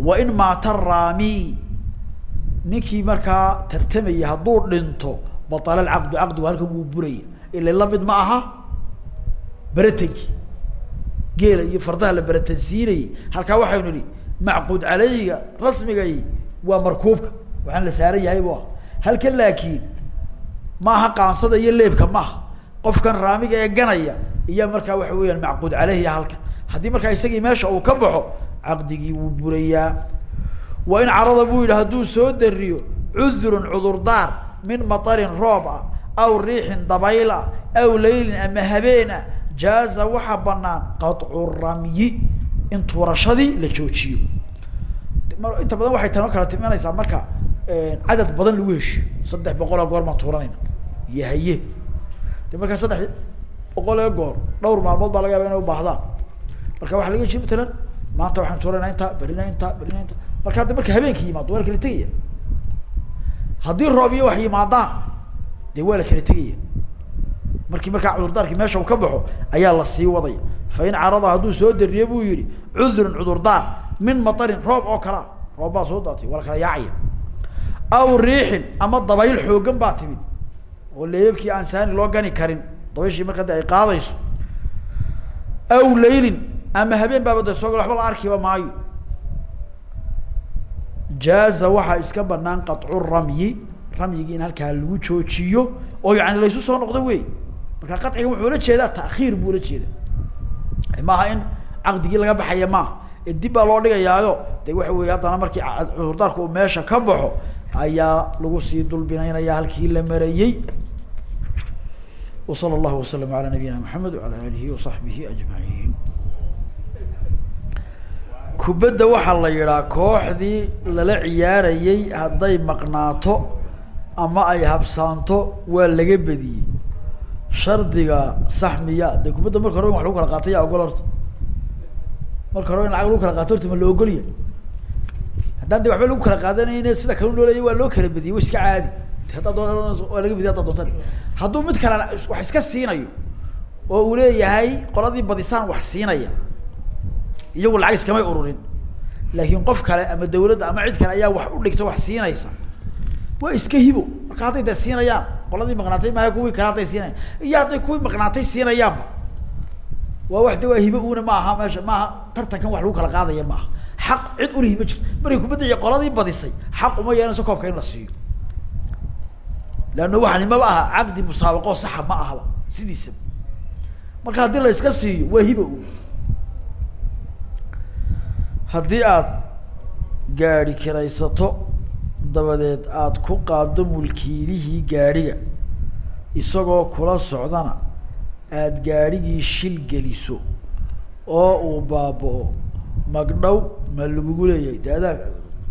Wa in maata raami ninkii markaa tartamaya hadduu dhinto batala alcaqdu caqdigu halkan wuu buraya. Ila la mid ma aha? Beratankii geela iyo fardaha la beratansiinayay halkaa waxaynu nihi macquud caleyga rasmigay waa markuubka. Waxaan la saaran yahay bu ah halkan laakiin maaha qaansada iyo leebka maaha. Qofkan raamiga ee ganaya iyo markaa waxa weeyaan macquud caleyhiya halkan haddii markaa isagii meesha uu ka baxo caqdigii wuu burayaa. Wa in carada buu yidhi hadduu soo dariyo cudurun cudurdaar min matarin roob ah aw riixin dabayl ah aw laylin ama habeen ah jaaza waxaa banaan qaطcu ramyi. In tuurashadii la joojiyo. Inta badan waxay tano kala timanaysaa marka cadad badan lagu heshiyo saddex boqol oo goor baan tuuranayna iyo haye markaa saddex boqol ee goor dhowr maalmood baa laga yaba inay ubaahdaan marka waxa laga heshiy matalan maanta waxaan tuuranaa intaa berina intaa berina inta. Marka hadda marka habeenka yimaado waa la kala tegaya. Haddii roob iyo wax yimaadaan dee waa la kala tegaya. Markii markaa cudurdaarkii meesha uu ka baxo ayaa la sii wadaya fa in carada hadduu soo dariye buu yihi cudurun cudurdaar min matarin roob oo kalea roob baa soo daatay waa la kala yaacaya. Aw riixin ama dabayl xoogan baa timid oo leebabkii aan saani loo gani karin dabayshii marka de ay qaadayso aw laylin ama habeen baaba de soo gal waxba la arkiba maayo. Jaaza waxaa iska banaan qaطcu ramyi ramyigii in halkaa lagu joojiyo oo yani laysu soo noqdo wey marka qaciga wuxuu la jeedaa takiir buu la jeeda maaha in caqdigii laga baxaya maaha dib baa loo dhigayaayo de waxa wey haddana markii cudurdaarka uu meesha ka baxo ayaa lagu sii dulbinaynaya halkii la marayey وصلى الله وسلم على نبينا محمد وعلى آله وصحبه أجمعين kubadda waxaa la yidhaa kooxdii lala ciyaarayey hadday maqnaato ama ay habsaanto waa laga bediyey shardiga sax miya de kubadda marka hore in wax lagu kala qaato yaa ogol horta marka hore in lacag lagu kala qaato horta ma la ogolya haddaan de waxba lagu kala qaadanayne sida kalu loolaya waa loo kala bediyey wa iska caadi haddaa doon waa laga haddaa doontan hadduu mid kale wax iska siinayo oo uu leeyahay qoladii badisaan wax siinaya iyagu lacag iskamay ururin. Laakiin qof kale ama dawladda ama cid kale ayaa wax u dhigto wax siinaysa. Waa iska hibo. Marka hadday de siinayaan qoladii maqnaatay maaha kuwii kale hadday siinaya iyo hadday kuwii maqnaatay siinayaanba. Waa wax de waa hibe una ma aha meesha maaha tartankan wax lagu kala qaadaya ma aha. Xaq cid ulihi ma jirto. Markay kubadda qoladii badisay xaq uma yeelanayso koobka in la siiyo leanna waxani maba aha caqdi musaabaqo saxa ma ahaba sidiisaba marka haddii la iska siiyo waa hiba u haddii aad gaadi kiraysato dabadeed aada ku qaaddo mulkiilihii gaadhiga isagoo kula socdana aada gaadhigii shil geliso oo uu baaba-o magdhow ma lagugu leeyahay de adaa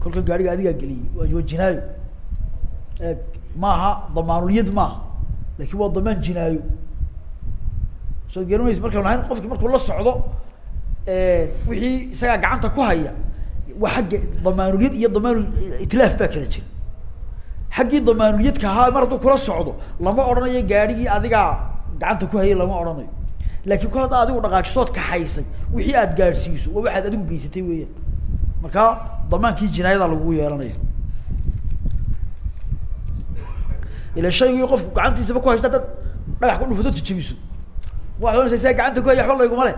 kolka gaadhiga adigaa geliyey waa waa jinaayo eeg maaha damaanulyad maaha. Lakin waa damaan jinaayo. Soad garanmaysa marka lahayn qofki markuu la socdo wixii isagaa gacanta ku haya waa xagga damaanulyad iyo damaanul itlaaf baa kala jira. Xaggii damaanulyadka ahaa mar hadduu kula socdo lama odhanayo gaadhigii adigaa gacanta ku hayay lama odhanayo. Laakin kol haddaa adigu dhaqaajisood kaxaysay wixii aad gaadhsiiso waa waxaad adigu geysatay weeyaan. Markaa damaankii jinaayada lagugu yeelanaya ila shaygii qofku gacantiisaba ku haysta dad dhagax ku dhufato tijabiso waxaad ohanaysa saa gacanta ku haya waxba layguma le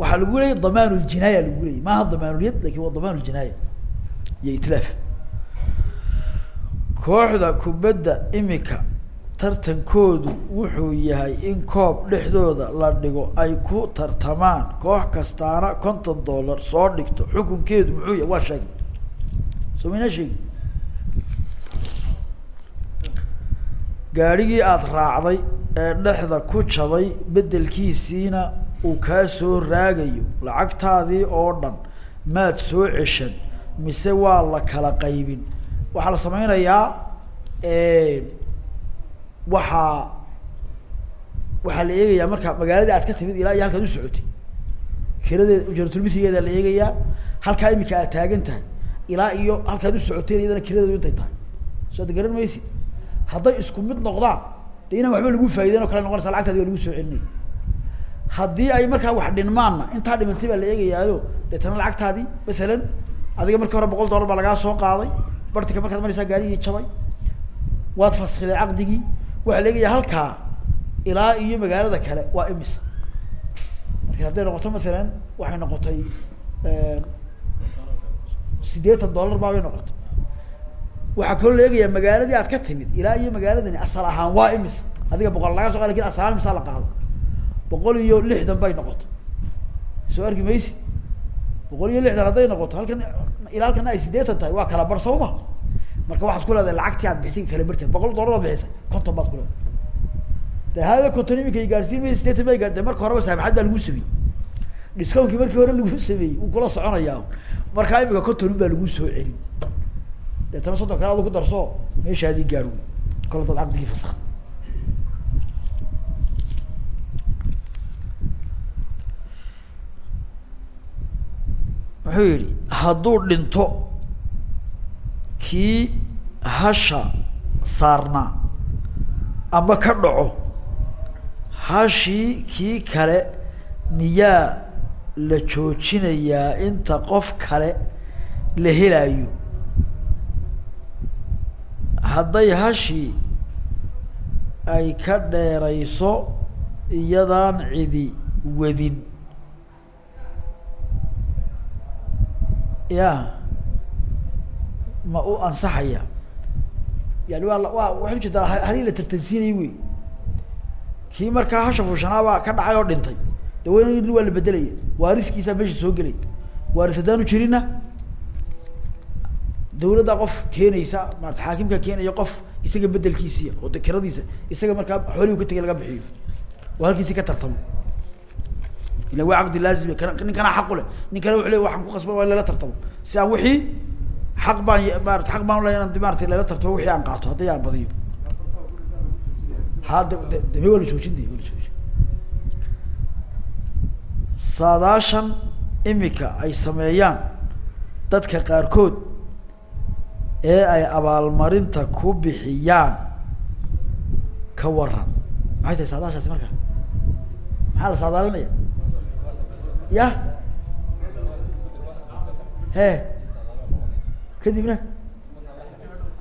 waxaa lagu leeyay damaan ljinaaya lagu leeyay. Maaha damaanulyad laakiin waa damaan ljinaaya iyo itlaaf kooxda kubadda imika tartankoodu wuxuu yahay in koob dhexdooda la dhigo ay ku tartamaan koox kastaana konton dollar soo dhigto. Xukunkeedu muxuu yahay waa sheegay. Soo maynaa sheegi gaadhigii aada raacday ee dhexda ku jabay beddelkiisiina uu kaa soo raagayo lacagtaadii oo dhan maad soo ceshan mise waa la kala qaybin. Waxaa la sameynayaa waxaa waxaa la eegayaa marka magaaladii aad ka timid ilaa iyo halkaad u socotay. Kiradeed ujaratulmithigeeda la eegayaa halkaa imika aad taagan tahay ilaa iyo halkaad u socoteen iyadana kiradeedu intay tahay. Soo ad garan maysi hadday isku mid noqdaan de inaan waxba lagu faa'ideyn o kale noqonaysa lacagtaadi waa lagu soo celinaya haddii ay markaa wax dhinmaanna intaa dhimantay baa la eegayaayo deetana lacagtaadii masalan adiga markii hore boqol dollar baa lagaa soo qaaday bartika markaad maraysaa gaarigii jabay waad faskiday caqdigii waxaa la eegaya halkaa ilaa iyo magaalada kale waa imisa marka hadday noqoto masalan waxay noqotay sideetan dollar baabay noqotay waxaa kaloo la eegayaa magaaladii aad ka timid. Ilaa iyo magaaladani asal ahaan waa imisa adiga boqol laga so laakiin asal ahaan misaa la qaado? Boqol iyo lixdan bay noqoto. Soo arki maysi boqol iyo lixdan hadday noqoto halkan ilaa halkana ay sideetan tahay. Waa kala bar marka waxaad ku leedahay lacagtii aad bixisay kala barkeed boqol dollar baad bixisay konton baad ku leedahay. De hada konton imika ay gaadhsiin maysa sideetan bay gaadhde marka horeba saamaxad baa lagu sameeyey. Discounkii markii hore lagu sameeyey wuu kula soconayaa markaa imika kontonun baa lagu soo celin deetana soddon kale adu ku darso meeshaadii gaadh wey kol dad caqdigii fasakda wuxuu yihi hadduu dhinto kii hasha saarnaa ama ka dhaco hashii kii kale miyaa la joojinayaa inta qof kale la helaayo hadday hashii ay ka dheerayso iyadaan cidi wadin ya ma u ansaxaya. Yani waa waa waxay u jeedaa halii la tartansiinayay wey. Kii markaa hasha fuushanaabaa ka dhacay oo dhintay. De waa la bedelaya waariskiisaa meesha soo gelaya waaris haddaanu jirina dawladdaa qof keenaysa maarata xaakimka keenaya qof isaga bedelkiisiya oo de kiradiisa isaga markaa xoolihi ka tegay laga bixiyo. Oo halkiisi ka tartamo. Ila waa caqdi laazim kan ninkana xaqu leh. Nin kale wuxu le waxaan ku qasban waa in lala tartamo. Si aan wixii xaq baan maarata xaq baan uley inaan maarata lala tartamo wixii aan qaato haddii aan badiyo. Ha de de joojin de waa joojin. Saadaashan imika ay sameeyaan dadka qaarkood ee ay abaalmarinta ku bixiyaan ka waran maxay tahay saadaashaasi marka? Maxaa la saadaalinaya? Ya he? Kadibna?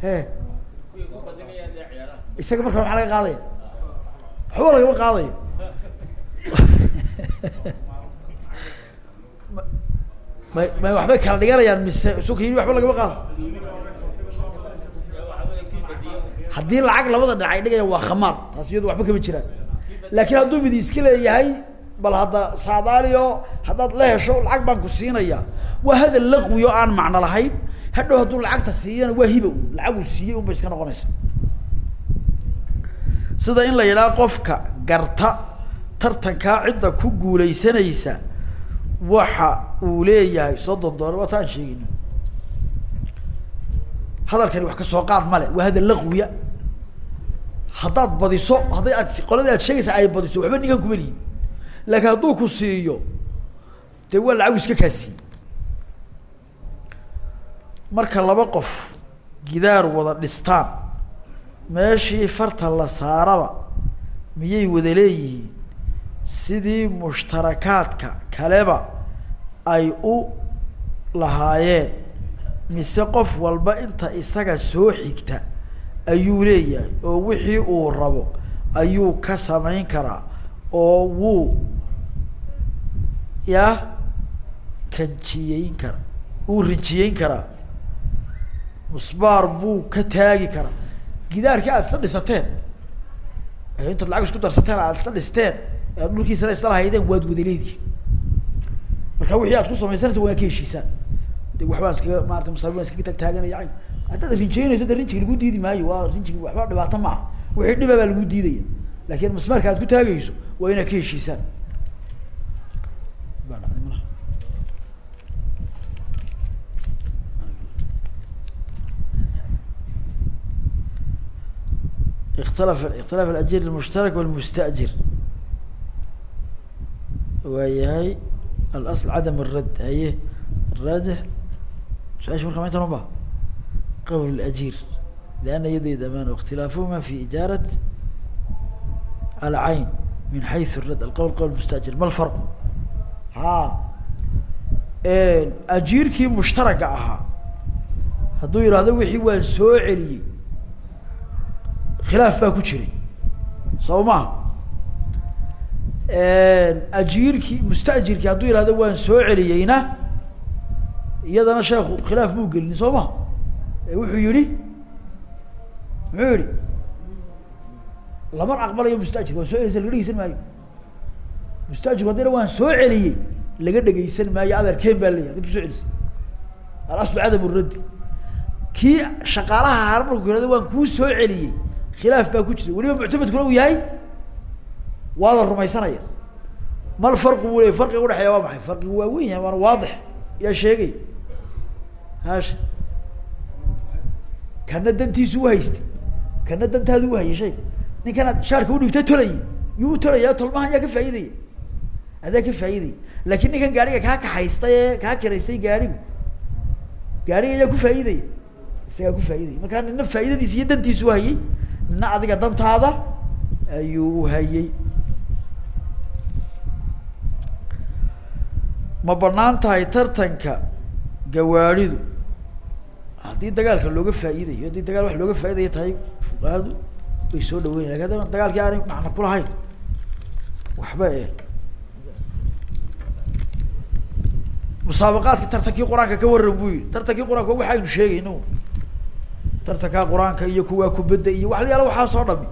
He? Isaga marka maxaa laga qaadaya waxba lagama qaadayo. May may waxbay kala dhiganayaan mise suka yii waxba lagama qaado haddii lacag labada dhinac ay dhigayaan waa khamaar taas iyadu waxba kama jiraan. Laakiin hadduu mid iska leeyahay bal hadda saadaaliyo haddaad la hesho lacag baan ku siinaya waa hadal laqwi oo aan macno lahayn. Hadhow hadduu lacagta siiyana waa hibow. Lacag uu siiyey un bay iska noqonaysa. Sida in la yidhaha qofka garta tartankaa cidda ku guuleysanaysa waxa uu leeyahay soddon doolar waa taan sheegayno hadalkani wax ka soo qaad male waa hadal laqwiya haddaad badiso hadday aad qoladii aad sheegaysa ay badiso waxba ninkan kuma lihin. Laakiin hadduu ku siiyo dee waa lacagu iska kaasiiyey marka laba qof gidaar wada dhistaan meeshii farta la saaraba miyay wada leeyihiin? Sidii mushtarakaadka kaleba ay u lahaayeen mise qof walba inta isaga soo xigta ayuu leeyahay oo wixii uu rabo ayuu ka samayn karaa oo wuu ya kanjiyeyn karaa wuu rinjiyeyn karaa musbaar buu ka taagi karaa. Gidaarkii aad isla dhisateen intaad lacag isku darsateen aad isla dhisteen aad dhulkiisana isla lahaydeen waad wada leedihin marka wixii aad ku samaysanaysa waa ka heshiisaan de waxbaan iskaga maarata masaabi baan iskaga tagtaaganaya haddaad rinjiyeynayso de rinjiga lagu diidi maayo waa rinjigi waxba dhibaato maaha wixii dhiba baa lagu diidaya laakin masmaarka aad ku taagayso waa inaad ka heshiisaan اktalaf اktilaf اlajir اlmushtarak wاlmustajir waa yahay alasl cadam الrad haye الraajix su-aasha marka ma intan ba qawl اlajir lianna yaday damaan اkhtilaafuhuma fi ijaarat alcayn min xayثu الrad alqawl qawl mustajir ma lfarq ha ajiirkii mushtaraga ahaa hadduu yihahdo wixii waan soo celiyey khilaaf baa ku jiray soo maha ajiirkii mustajirkii hadduu yihahdo waan soo celiyeyna iyadana sheeku khilaaf buu gelin soo maha wuxuu yihi muxuu yihi lama aqbalayo mustajir waan soo celiysa laga dhegeysan maayo. Mustajirku haddina waan soo celiyey laga dhegeysan maayo adeerkeen baa leeyahy haddii ku soo celisay. Alaslu cadam raddi kii shaqaalaha ahaa marku yihahdo waan kuu soo celiyey khilaaf baa ku jira. Weliba muctamadkuna uu yahay? Waada rumaysanaya. Mal farqu bu leey farqiga udhexeeya waa maxay? Farqigu waa weyn yahay waana waadix. Yaa sheegay? Haasha kana dantiisu uhaystay kana dantaadu uhayay shay. Ninkanaad shaarka udhigtay tolayay yuu u tolaya tolmahan yaa ka faaidaya adaa ka faaidaya laakin ninkan gaariga kaa kaxaystay ee kaa kiraystay gaarigu gaariga ayaa ku faaidaya isagaa ku faaidaya markaa nina faaidadiisa iyo dantiisu uhayay nina adiga dantaada ayuu uhayay ma bannaan tahay tartanka gawaaridu haddii dagaalka looga faa'iidayo haddii dagaal wax looga faaidaya tahay fuqahadu way soo dhaweynaya laakiin haddana dagaalkii aanay macno kulahayn waxba e musaabaqaadki tartankii qur'aanka ka waran buu yihi tartankii qur'aanka waxaynu sheegayno. Tartankaa qur'aanka iyo kuwaa kubadda iyo wax la yaalla waxaasoo dhami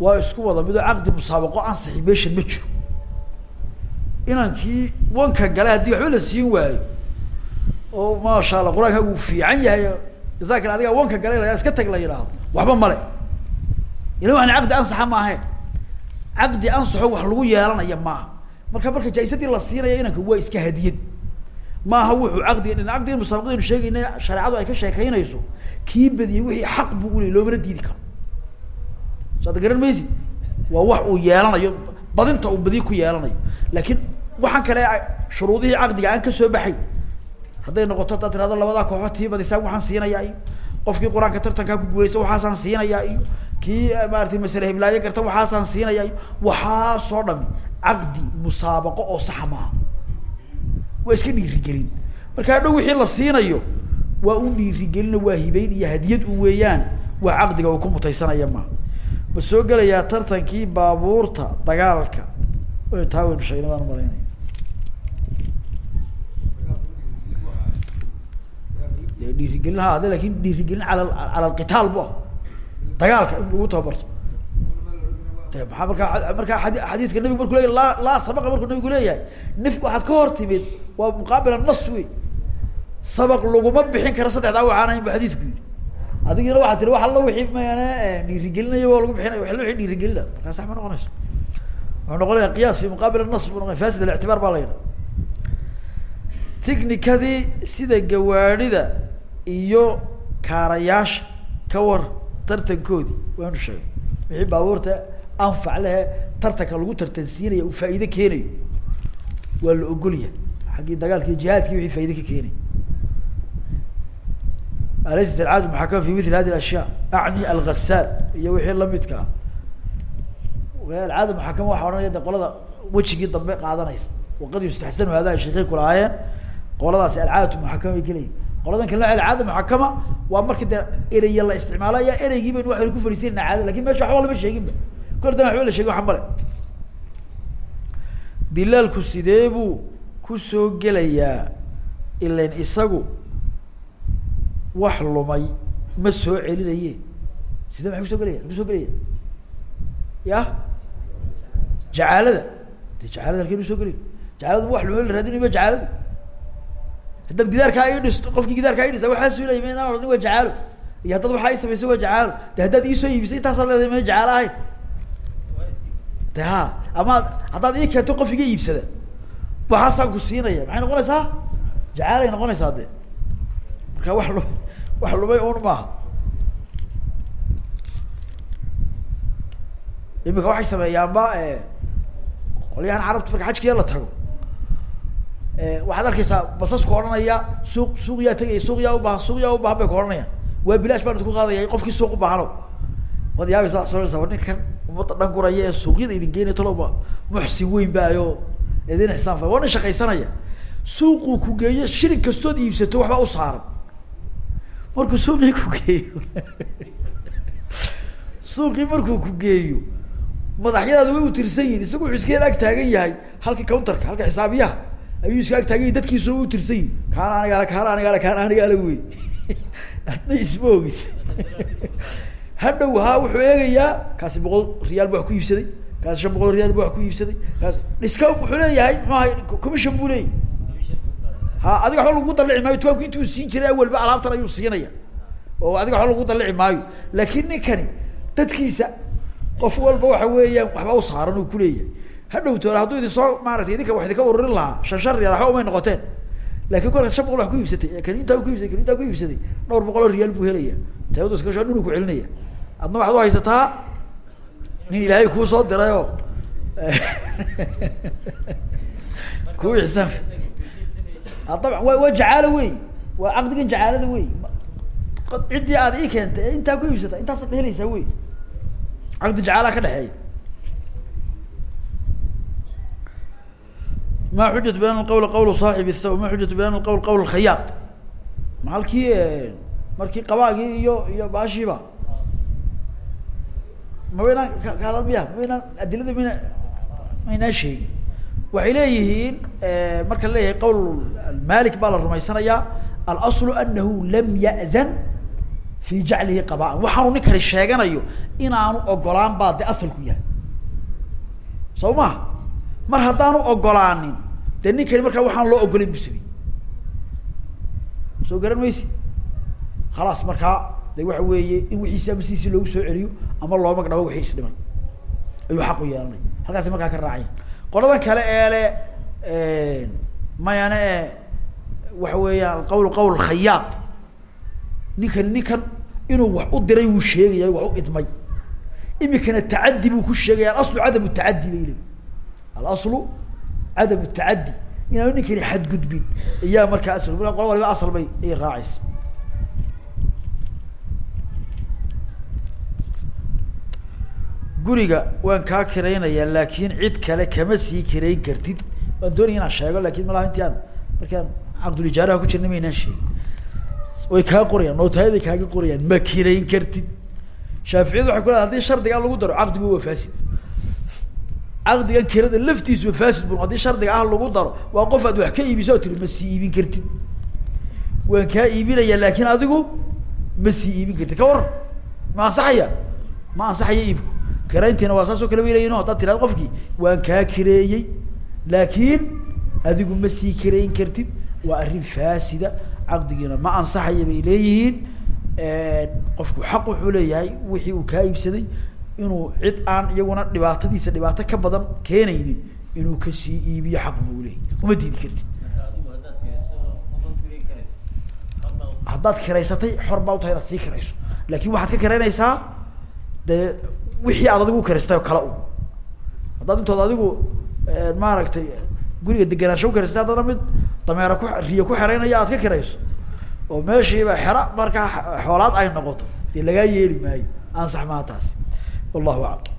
waa isku wada midoo caqdi musaabaqo ansixi meeshan ma jiro. Inankii wanka gale haddii waxba la siin waayo oo maasha allah qur'aanka uu fiican yahay. Jasakan adiga wanka gale la iska tag la yidhaahdo waxba male ila waxan caqdi ansaxa maahe caqdi ansaxo wax lagu yeelanaya maaha marka marka jaisadii la siinaya inanka waa iska hadiyad. Maaha wuxuu caqdiga dhin caqdiga musaabaqadaynu sheegayna shareecadu ay ka sheekaynayso kii badiyey wixii xaq buu uley loomana diidi karo. Saad garan maysi waa wax uu yeelanayo badinta uu badiyi ku yeelanayo. Laakiin waxaan kale shuruudihii caqdiga aan ka soo baxay hadday noqoto hadaad tirahdo labadaa kooxood tii badisaan waxaan siinayaa iyo qofkii qur'aanka tartankaa ku guuleysa waxaasaan siinayaa iyo kii maarata masale hiblaayo garta waxaasaan siinayaa iyo waxaasoo dhami caqdi musaabaqo oo saxa maaha waa iska dhiirigelin. Marka hadhow wixii la siinayo waa u dhiirigelino waa hibeyn iyo hadiyad u weeyaan. Wax caqdiga uu ku mutaysanaya maaha ma soo gelayaa tartankii baabuurta dagaalka? Taa waynu sheegnay baan u malaynaya de dhiirigelin ha ade laakiin dhiirigelin ala cala alqitaal ah. Dagaalka in lagu tababarto maaa markaa markaa a xadiidka nabigu marku leya laa laa sabaqa markuu nabigu leeyahay nif waxaad ka hor timid waa muqaabil nas wey sabaq laguma bixin karo saddexdaa waxaanayn bu xadiidku yidhi. Adigina waxaa tiri wax alla wixii maana dhiirigelinayo waa lagu bixinay wa wii dhiirigelina markaa sax ma noqonayso. Wuxuu noqonaya qiyas fi muqaabil nas bu fasid alictibaar baa la yidha technicadii sida gawaadhida iyo kaarayaasha ka war tartankoodii waanu sheegay. Wixii baabuurta anfac lehe tartanka lagu tartansiinaya uu faa'iide keenayo. Waa la ogolyahay xaggii dagaalka iyo jihaadki wixii faaide ka keenay. Alaysat alcaadu muxakama fi mithli hadi ashyaa acni alghasaal iyo wixii lamidka ah. Alcaada muxakama waxa odhanaya de qolada wejigii dambe qaadanaysa. Waqad yustaxsanu hada sheekey kulahaayeen qoladaasi alcaadatu muxakama bay gelayin qoladan kale alcaada muxakama waa marka dee ereye la isticmaalo ayaa ereygii baynu waxaynu ku fariisanayna caada laakiin meesha waxba lama sheeginba kor dan waxba la shegin waxa male dilaalku sidee buu ku soo gelayaa ilan isagu wax lumay ma soo celinaye sidee maxay kuso gelaya ku soo gelaya ya jacaalada. De jacaalada halkeen u soo gelay jacaaladu wax lumay la raadinayo ma jacaaladu haddaad gidaarkaa i dhisto qofkii gidaarkaa i dhisa waxaa suulaya ma inaan odhan waa jacaalo iyo haddaad waxaa i samaysay waa jacaalo de haddaad iisoo iibisay intaasaad leedahay mana jacaalo ahayn. De ha ama haddaad ii keento qof iga iibsada. Waxaasaan ku siinaya. Maxay noqonaysaa? Jacaalay noqonaysaa de marka wax lu wax lumay un maaha. Imika waxay sameeyaanba qolyahan carabta marka xajkiya la tago waxaad arkaysaa basasku odhanaya suuq suuq yaa tegaya suuq yaa ubahan suuq yaa ubahan bay ku odhanayaan waa bilaash baan idinku qaadaya qofkii suuq ubahano waad yaabaysa soonaysa war ninkan umada dhan guraya ee suuqyada idin geynay taloba muxsin weyn baayo idin ixsaan fa waa nin shaqaysanaya. Suuquu ku geeyo shilin kastood iibsato waxbaa u saaran. Markuu suuqii ku geeyo suuqii markuu ku geeyo madaxyadaada way utirsan yihiin isagu wuxuu iska ag taagan yahay halka counterka halka xisaabiyaha ayuu iska ag taagan yahay dadkiisuna way utirsan yihiin kaana anigaale kaana anigaale kaana anigaale wey. Adna isma ogid hadhow haa wuxuu eegayaa kaasi boqol riyaal bu wax ku iibsaday. Kaasi shan boqol riyaal bu wax ku iibsaday. Kaasi discount wuxuu leeyahay ahay commission buu leeyahy ha adiga waxba lagu dalici maayo tukaanku intuu siin jiray awalba alaabtan ayuu siinaya. Oo adiga waxba lagu dalici maayo. Laakin ninkani dadkiisa qof walba waxa weeyaan waxba u saaran uu kuleeyahay hadhow toole hadduu idin soo maaratay idinka wax idinka ururin lahaa shan shan riyaal waxba umay noqoteen. Lakin kolka shan boqol wax ku iibsatay kan intaa ku ibsatay kan intaa ku iibsaday dhowr boqol oo riyaal buu helaya taawadu iska sho ku celinaya. Adna waxaad u haysataa nin ilaahay kuu soo diray oo ku ixsaan dabcan wa waa jacaalo wey waa caqdigan jacaalada wey ciddii aad ii keentay ee intaa ku iibsata intaasaad helaysaa wey caqdi jacaalaha ka dhexeeya ma xujatu bayan alqawl qawl saaxib thaw ma xujatu bayan alqawl qawl alkhayaad ma halkii markii qabaagii iyo iyo baashiiba ma waynaan kahadal miya ma waynaan adilada mayna maynaan sheegin waxay leeyihiin marka leeyahay qawl malik baa la rumaysanayaa alaslu anahu lam ya'dan fi jaclihi qabaan waxaanu ninkani sheeganayo inaanu ogolaan baa de asalku yahay maha mar haddaanu ogolaanin dee ninkani markaa waxaan loo ogolayn bu samey soo garan maysi? Khalaas markaa de waxa weeye in wixiisi ama loogu soo celiyo ama looma dhabo wixii isdhiman ayuu xaq u yeelanay. Halkaasi markaa ka raacayan qoladan kale ee le mayane e waxa weeyaan qawl qawl khayaad ninkani ninkan inuu wax u diray wuu sheegaya wax u idmay. Imikana tacadi buu ku sheegaya alaslu cadam tacadi bay leyi alaslu cadam tacadi inaanu ninkani xadgudbin. Iyaa markaa asl qola waliba asal bay ay raacaysa. Guriga waan kaa kiraynayaa laakin cid kale kama sii kirayn kartid. Waan doonaya inaan sheego laakiin malaha inti aan markaan caqdulijaaraha ku jirnay maynaan sheegin. Way kaa qorayaan nootayaday kaaga qorayaan ma kirayn kartid. Shaaficiyadu waxay ku leedahay haddii shardigaa lagu daro caqdigu waa faasid caqdigan kirada laftiisu waa faasid bu haddii shardiga ah lagu daro waa qof aad wax ka iibiso oo tiri ma sii iibin kartid. Waan kaa iibinaya laakin adigu ma sii iibin kartid. Ka waran ma ansaxaya? Ma ansaxaya iibku kirayntiina waa saas oo kale weylayin o haddaad tirahdo qofkii waan kaa kireeyey laakiin adigu ma sii kireyn kartid. Waa arrin faasida caqdigiina ma ansaxaya bay leeyihiin. Qofku xaq wuxuu leeyahay wixii uu kaa iibsaday inuu cid aan iyaguna dhibaatadiisa dhibaato ka badan keenaynin inuu ka sii iibiyo xaq buu leeyahy uma diidi kartid. Haddaad kiraysatay xor baa utahay inaad sii kirayso laakin waxaad ka kiraynaysaa dee wixii aad adigu kiraystay oo kale u. Haddaad intood adigu maaragtay guriga degenaansho ukiraystay haddana mid dameera ku riyo ku xeraynaya aad ka kirayso. Oo meeshiiba xera markaa xoolaad ay noqoto. Dee lagaa yeeli maayo ansax maha taasi wallahu aclam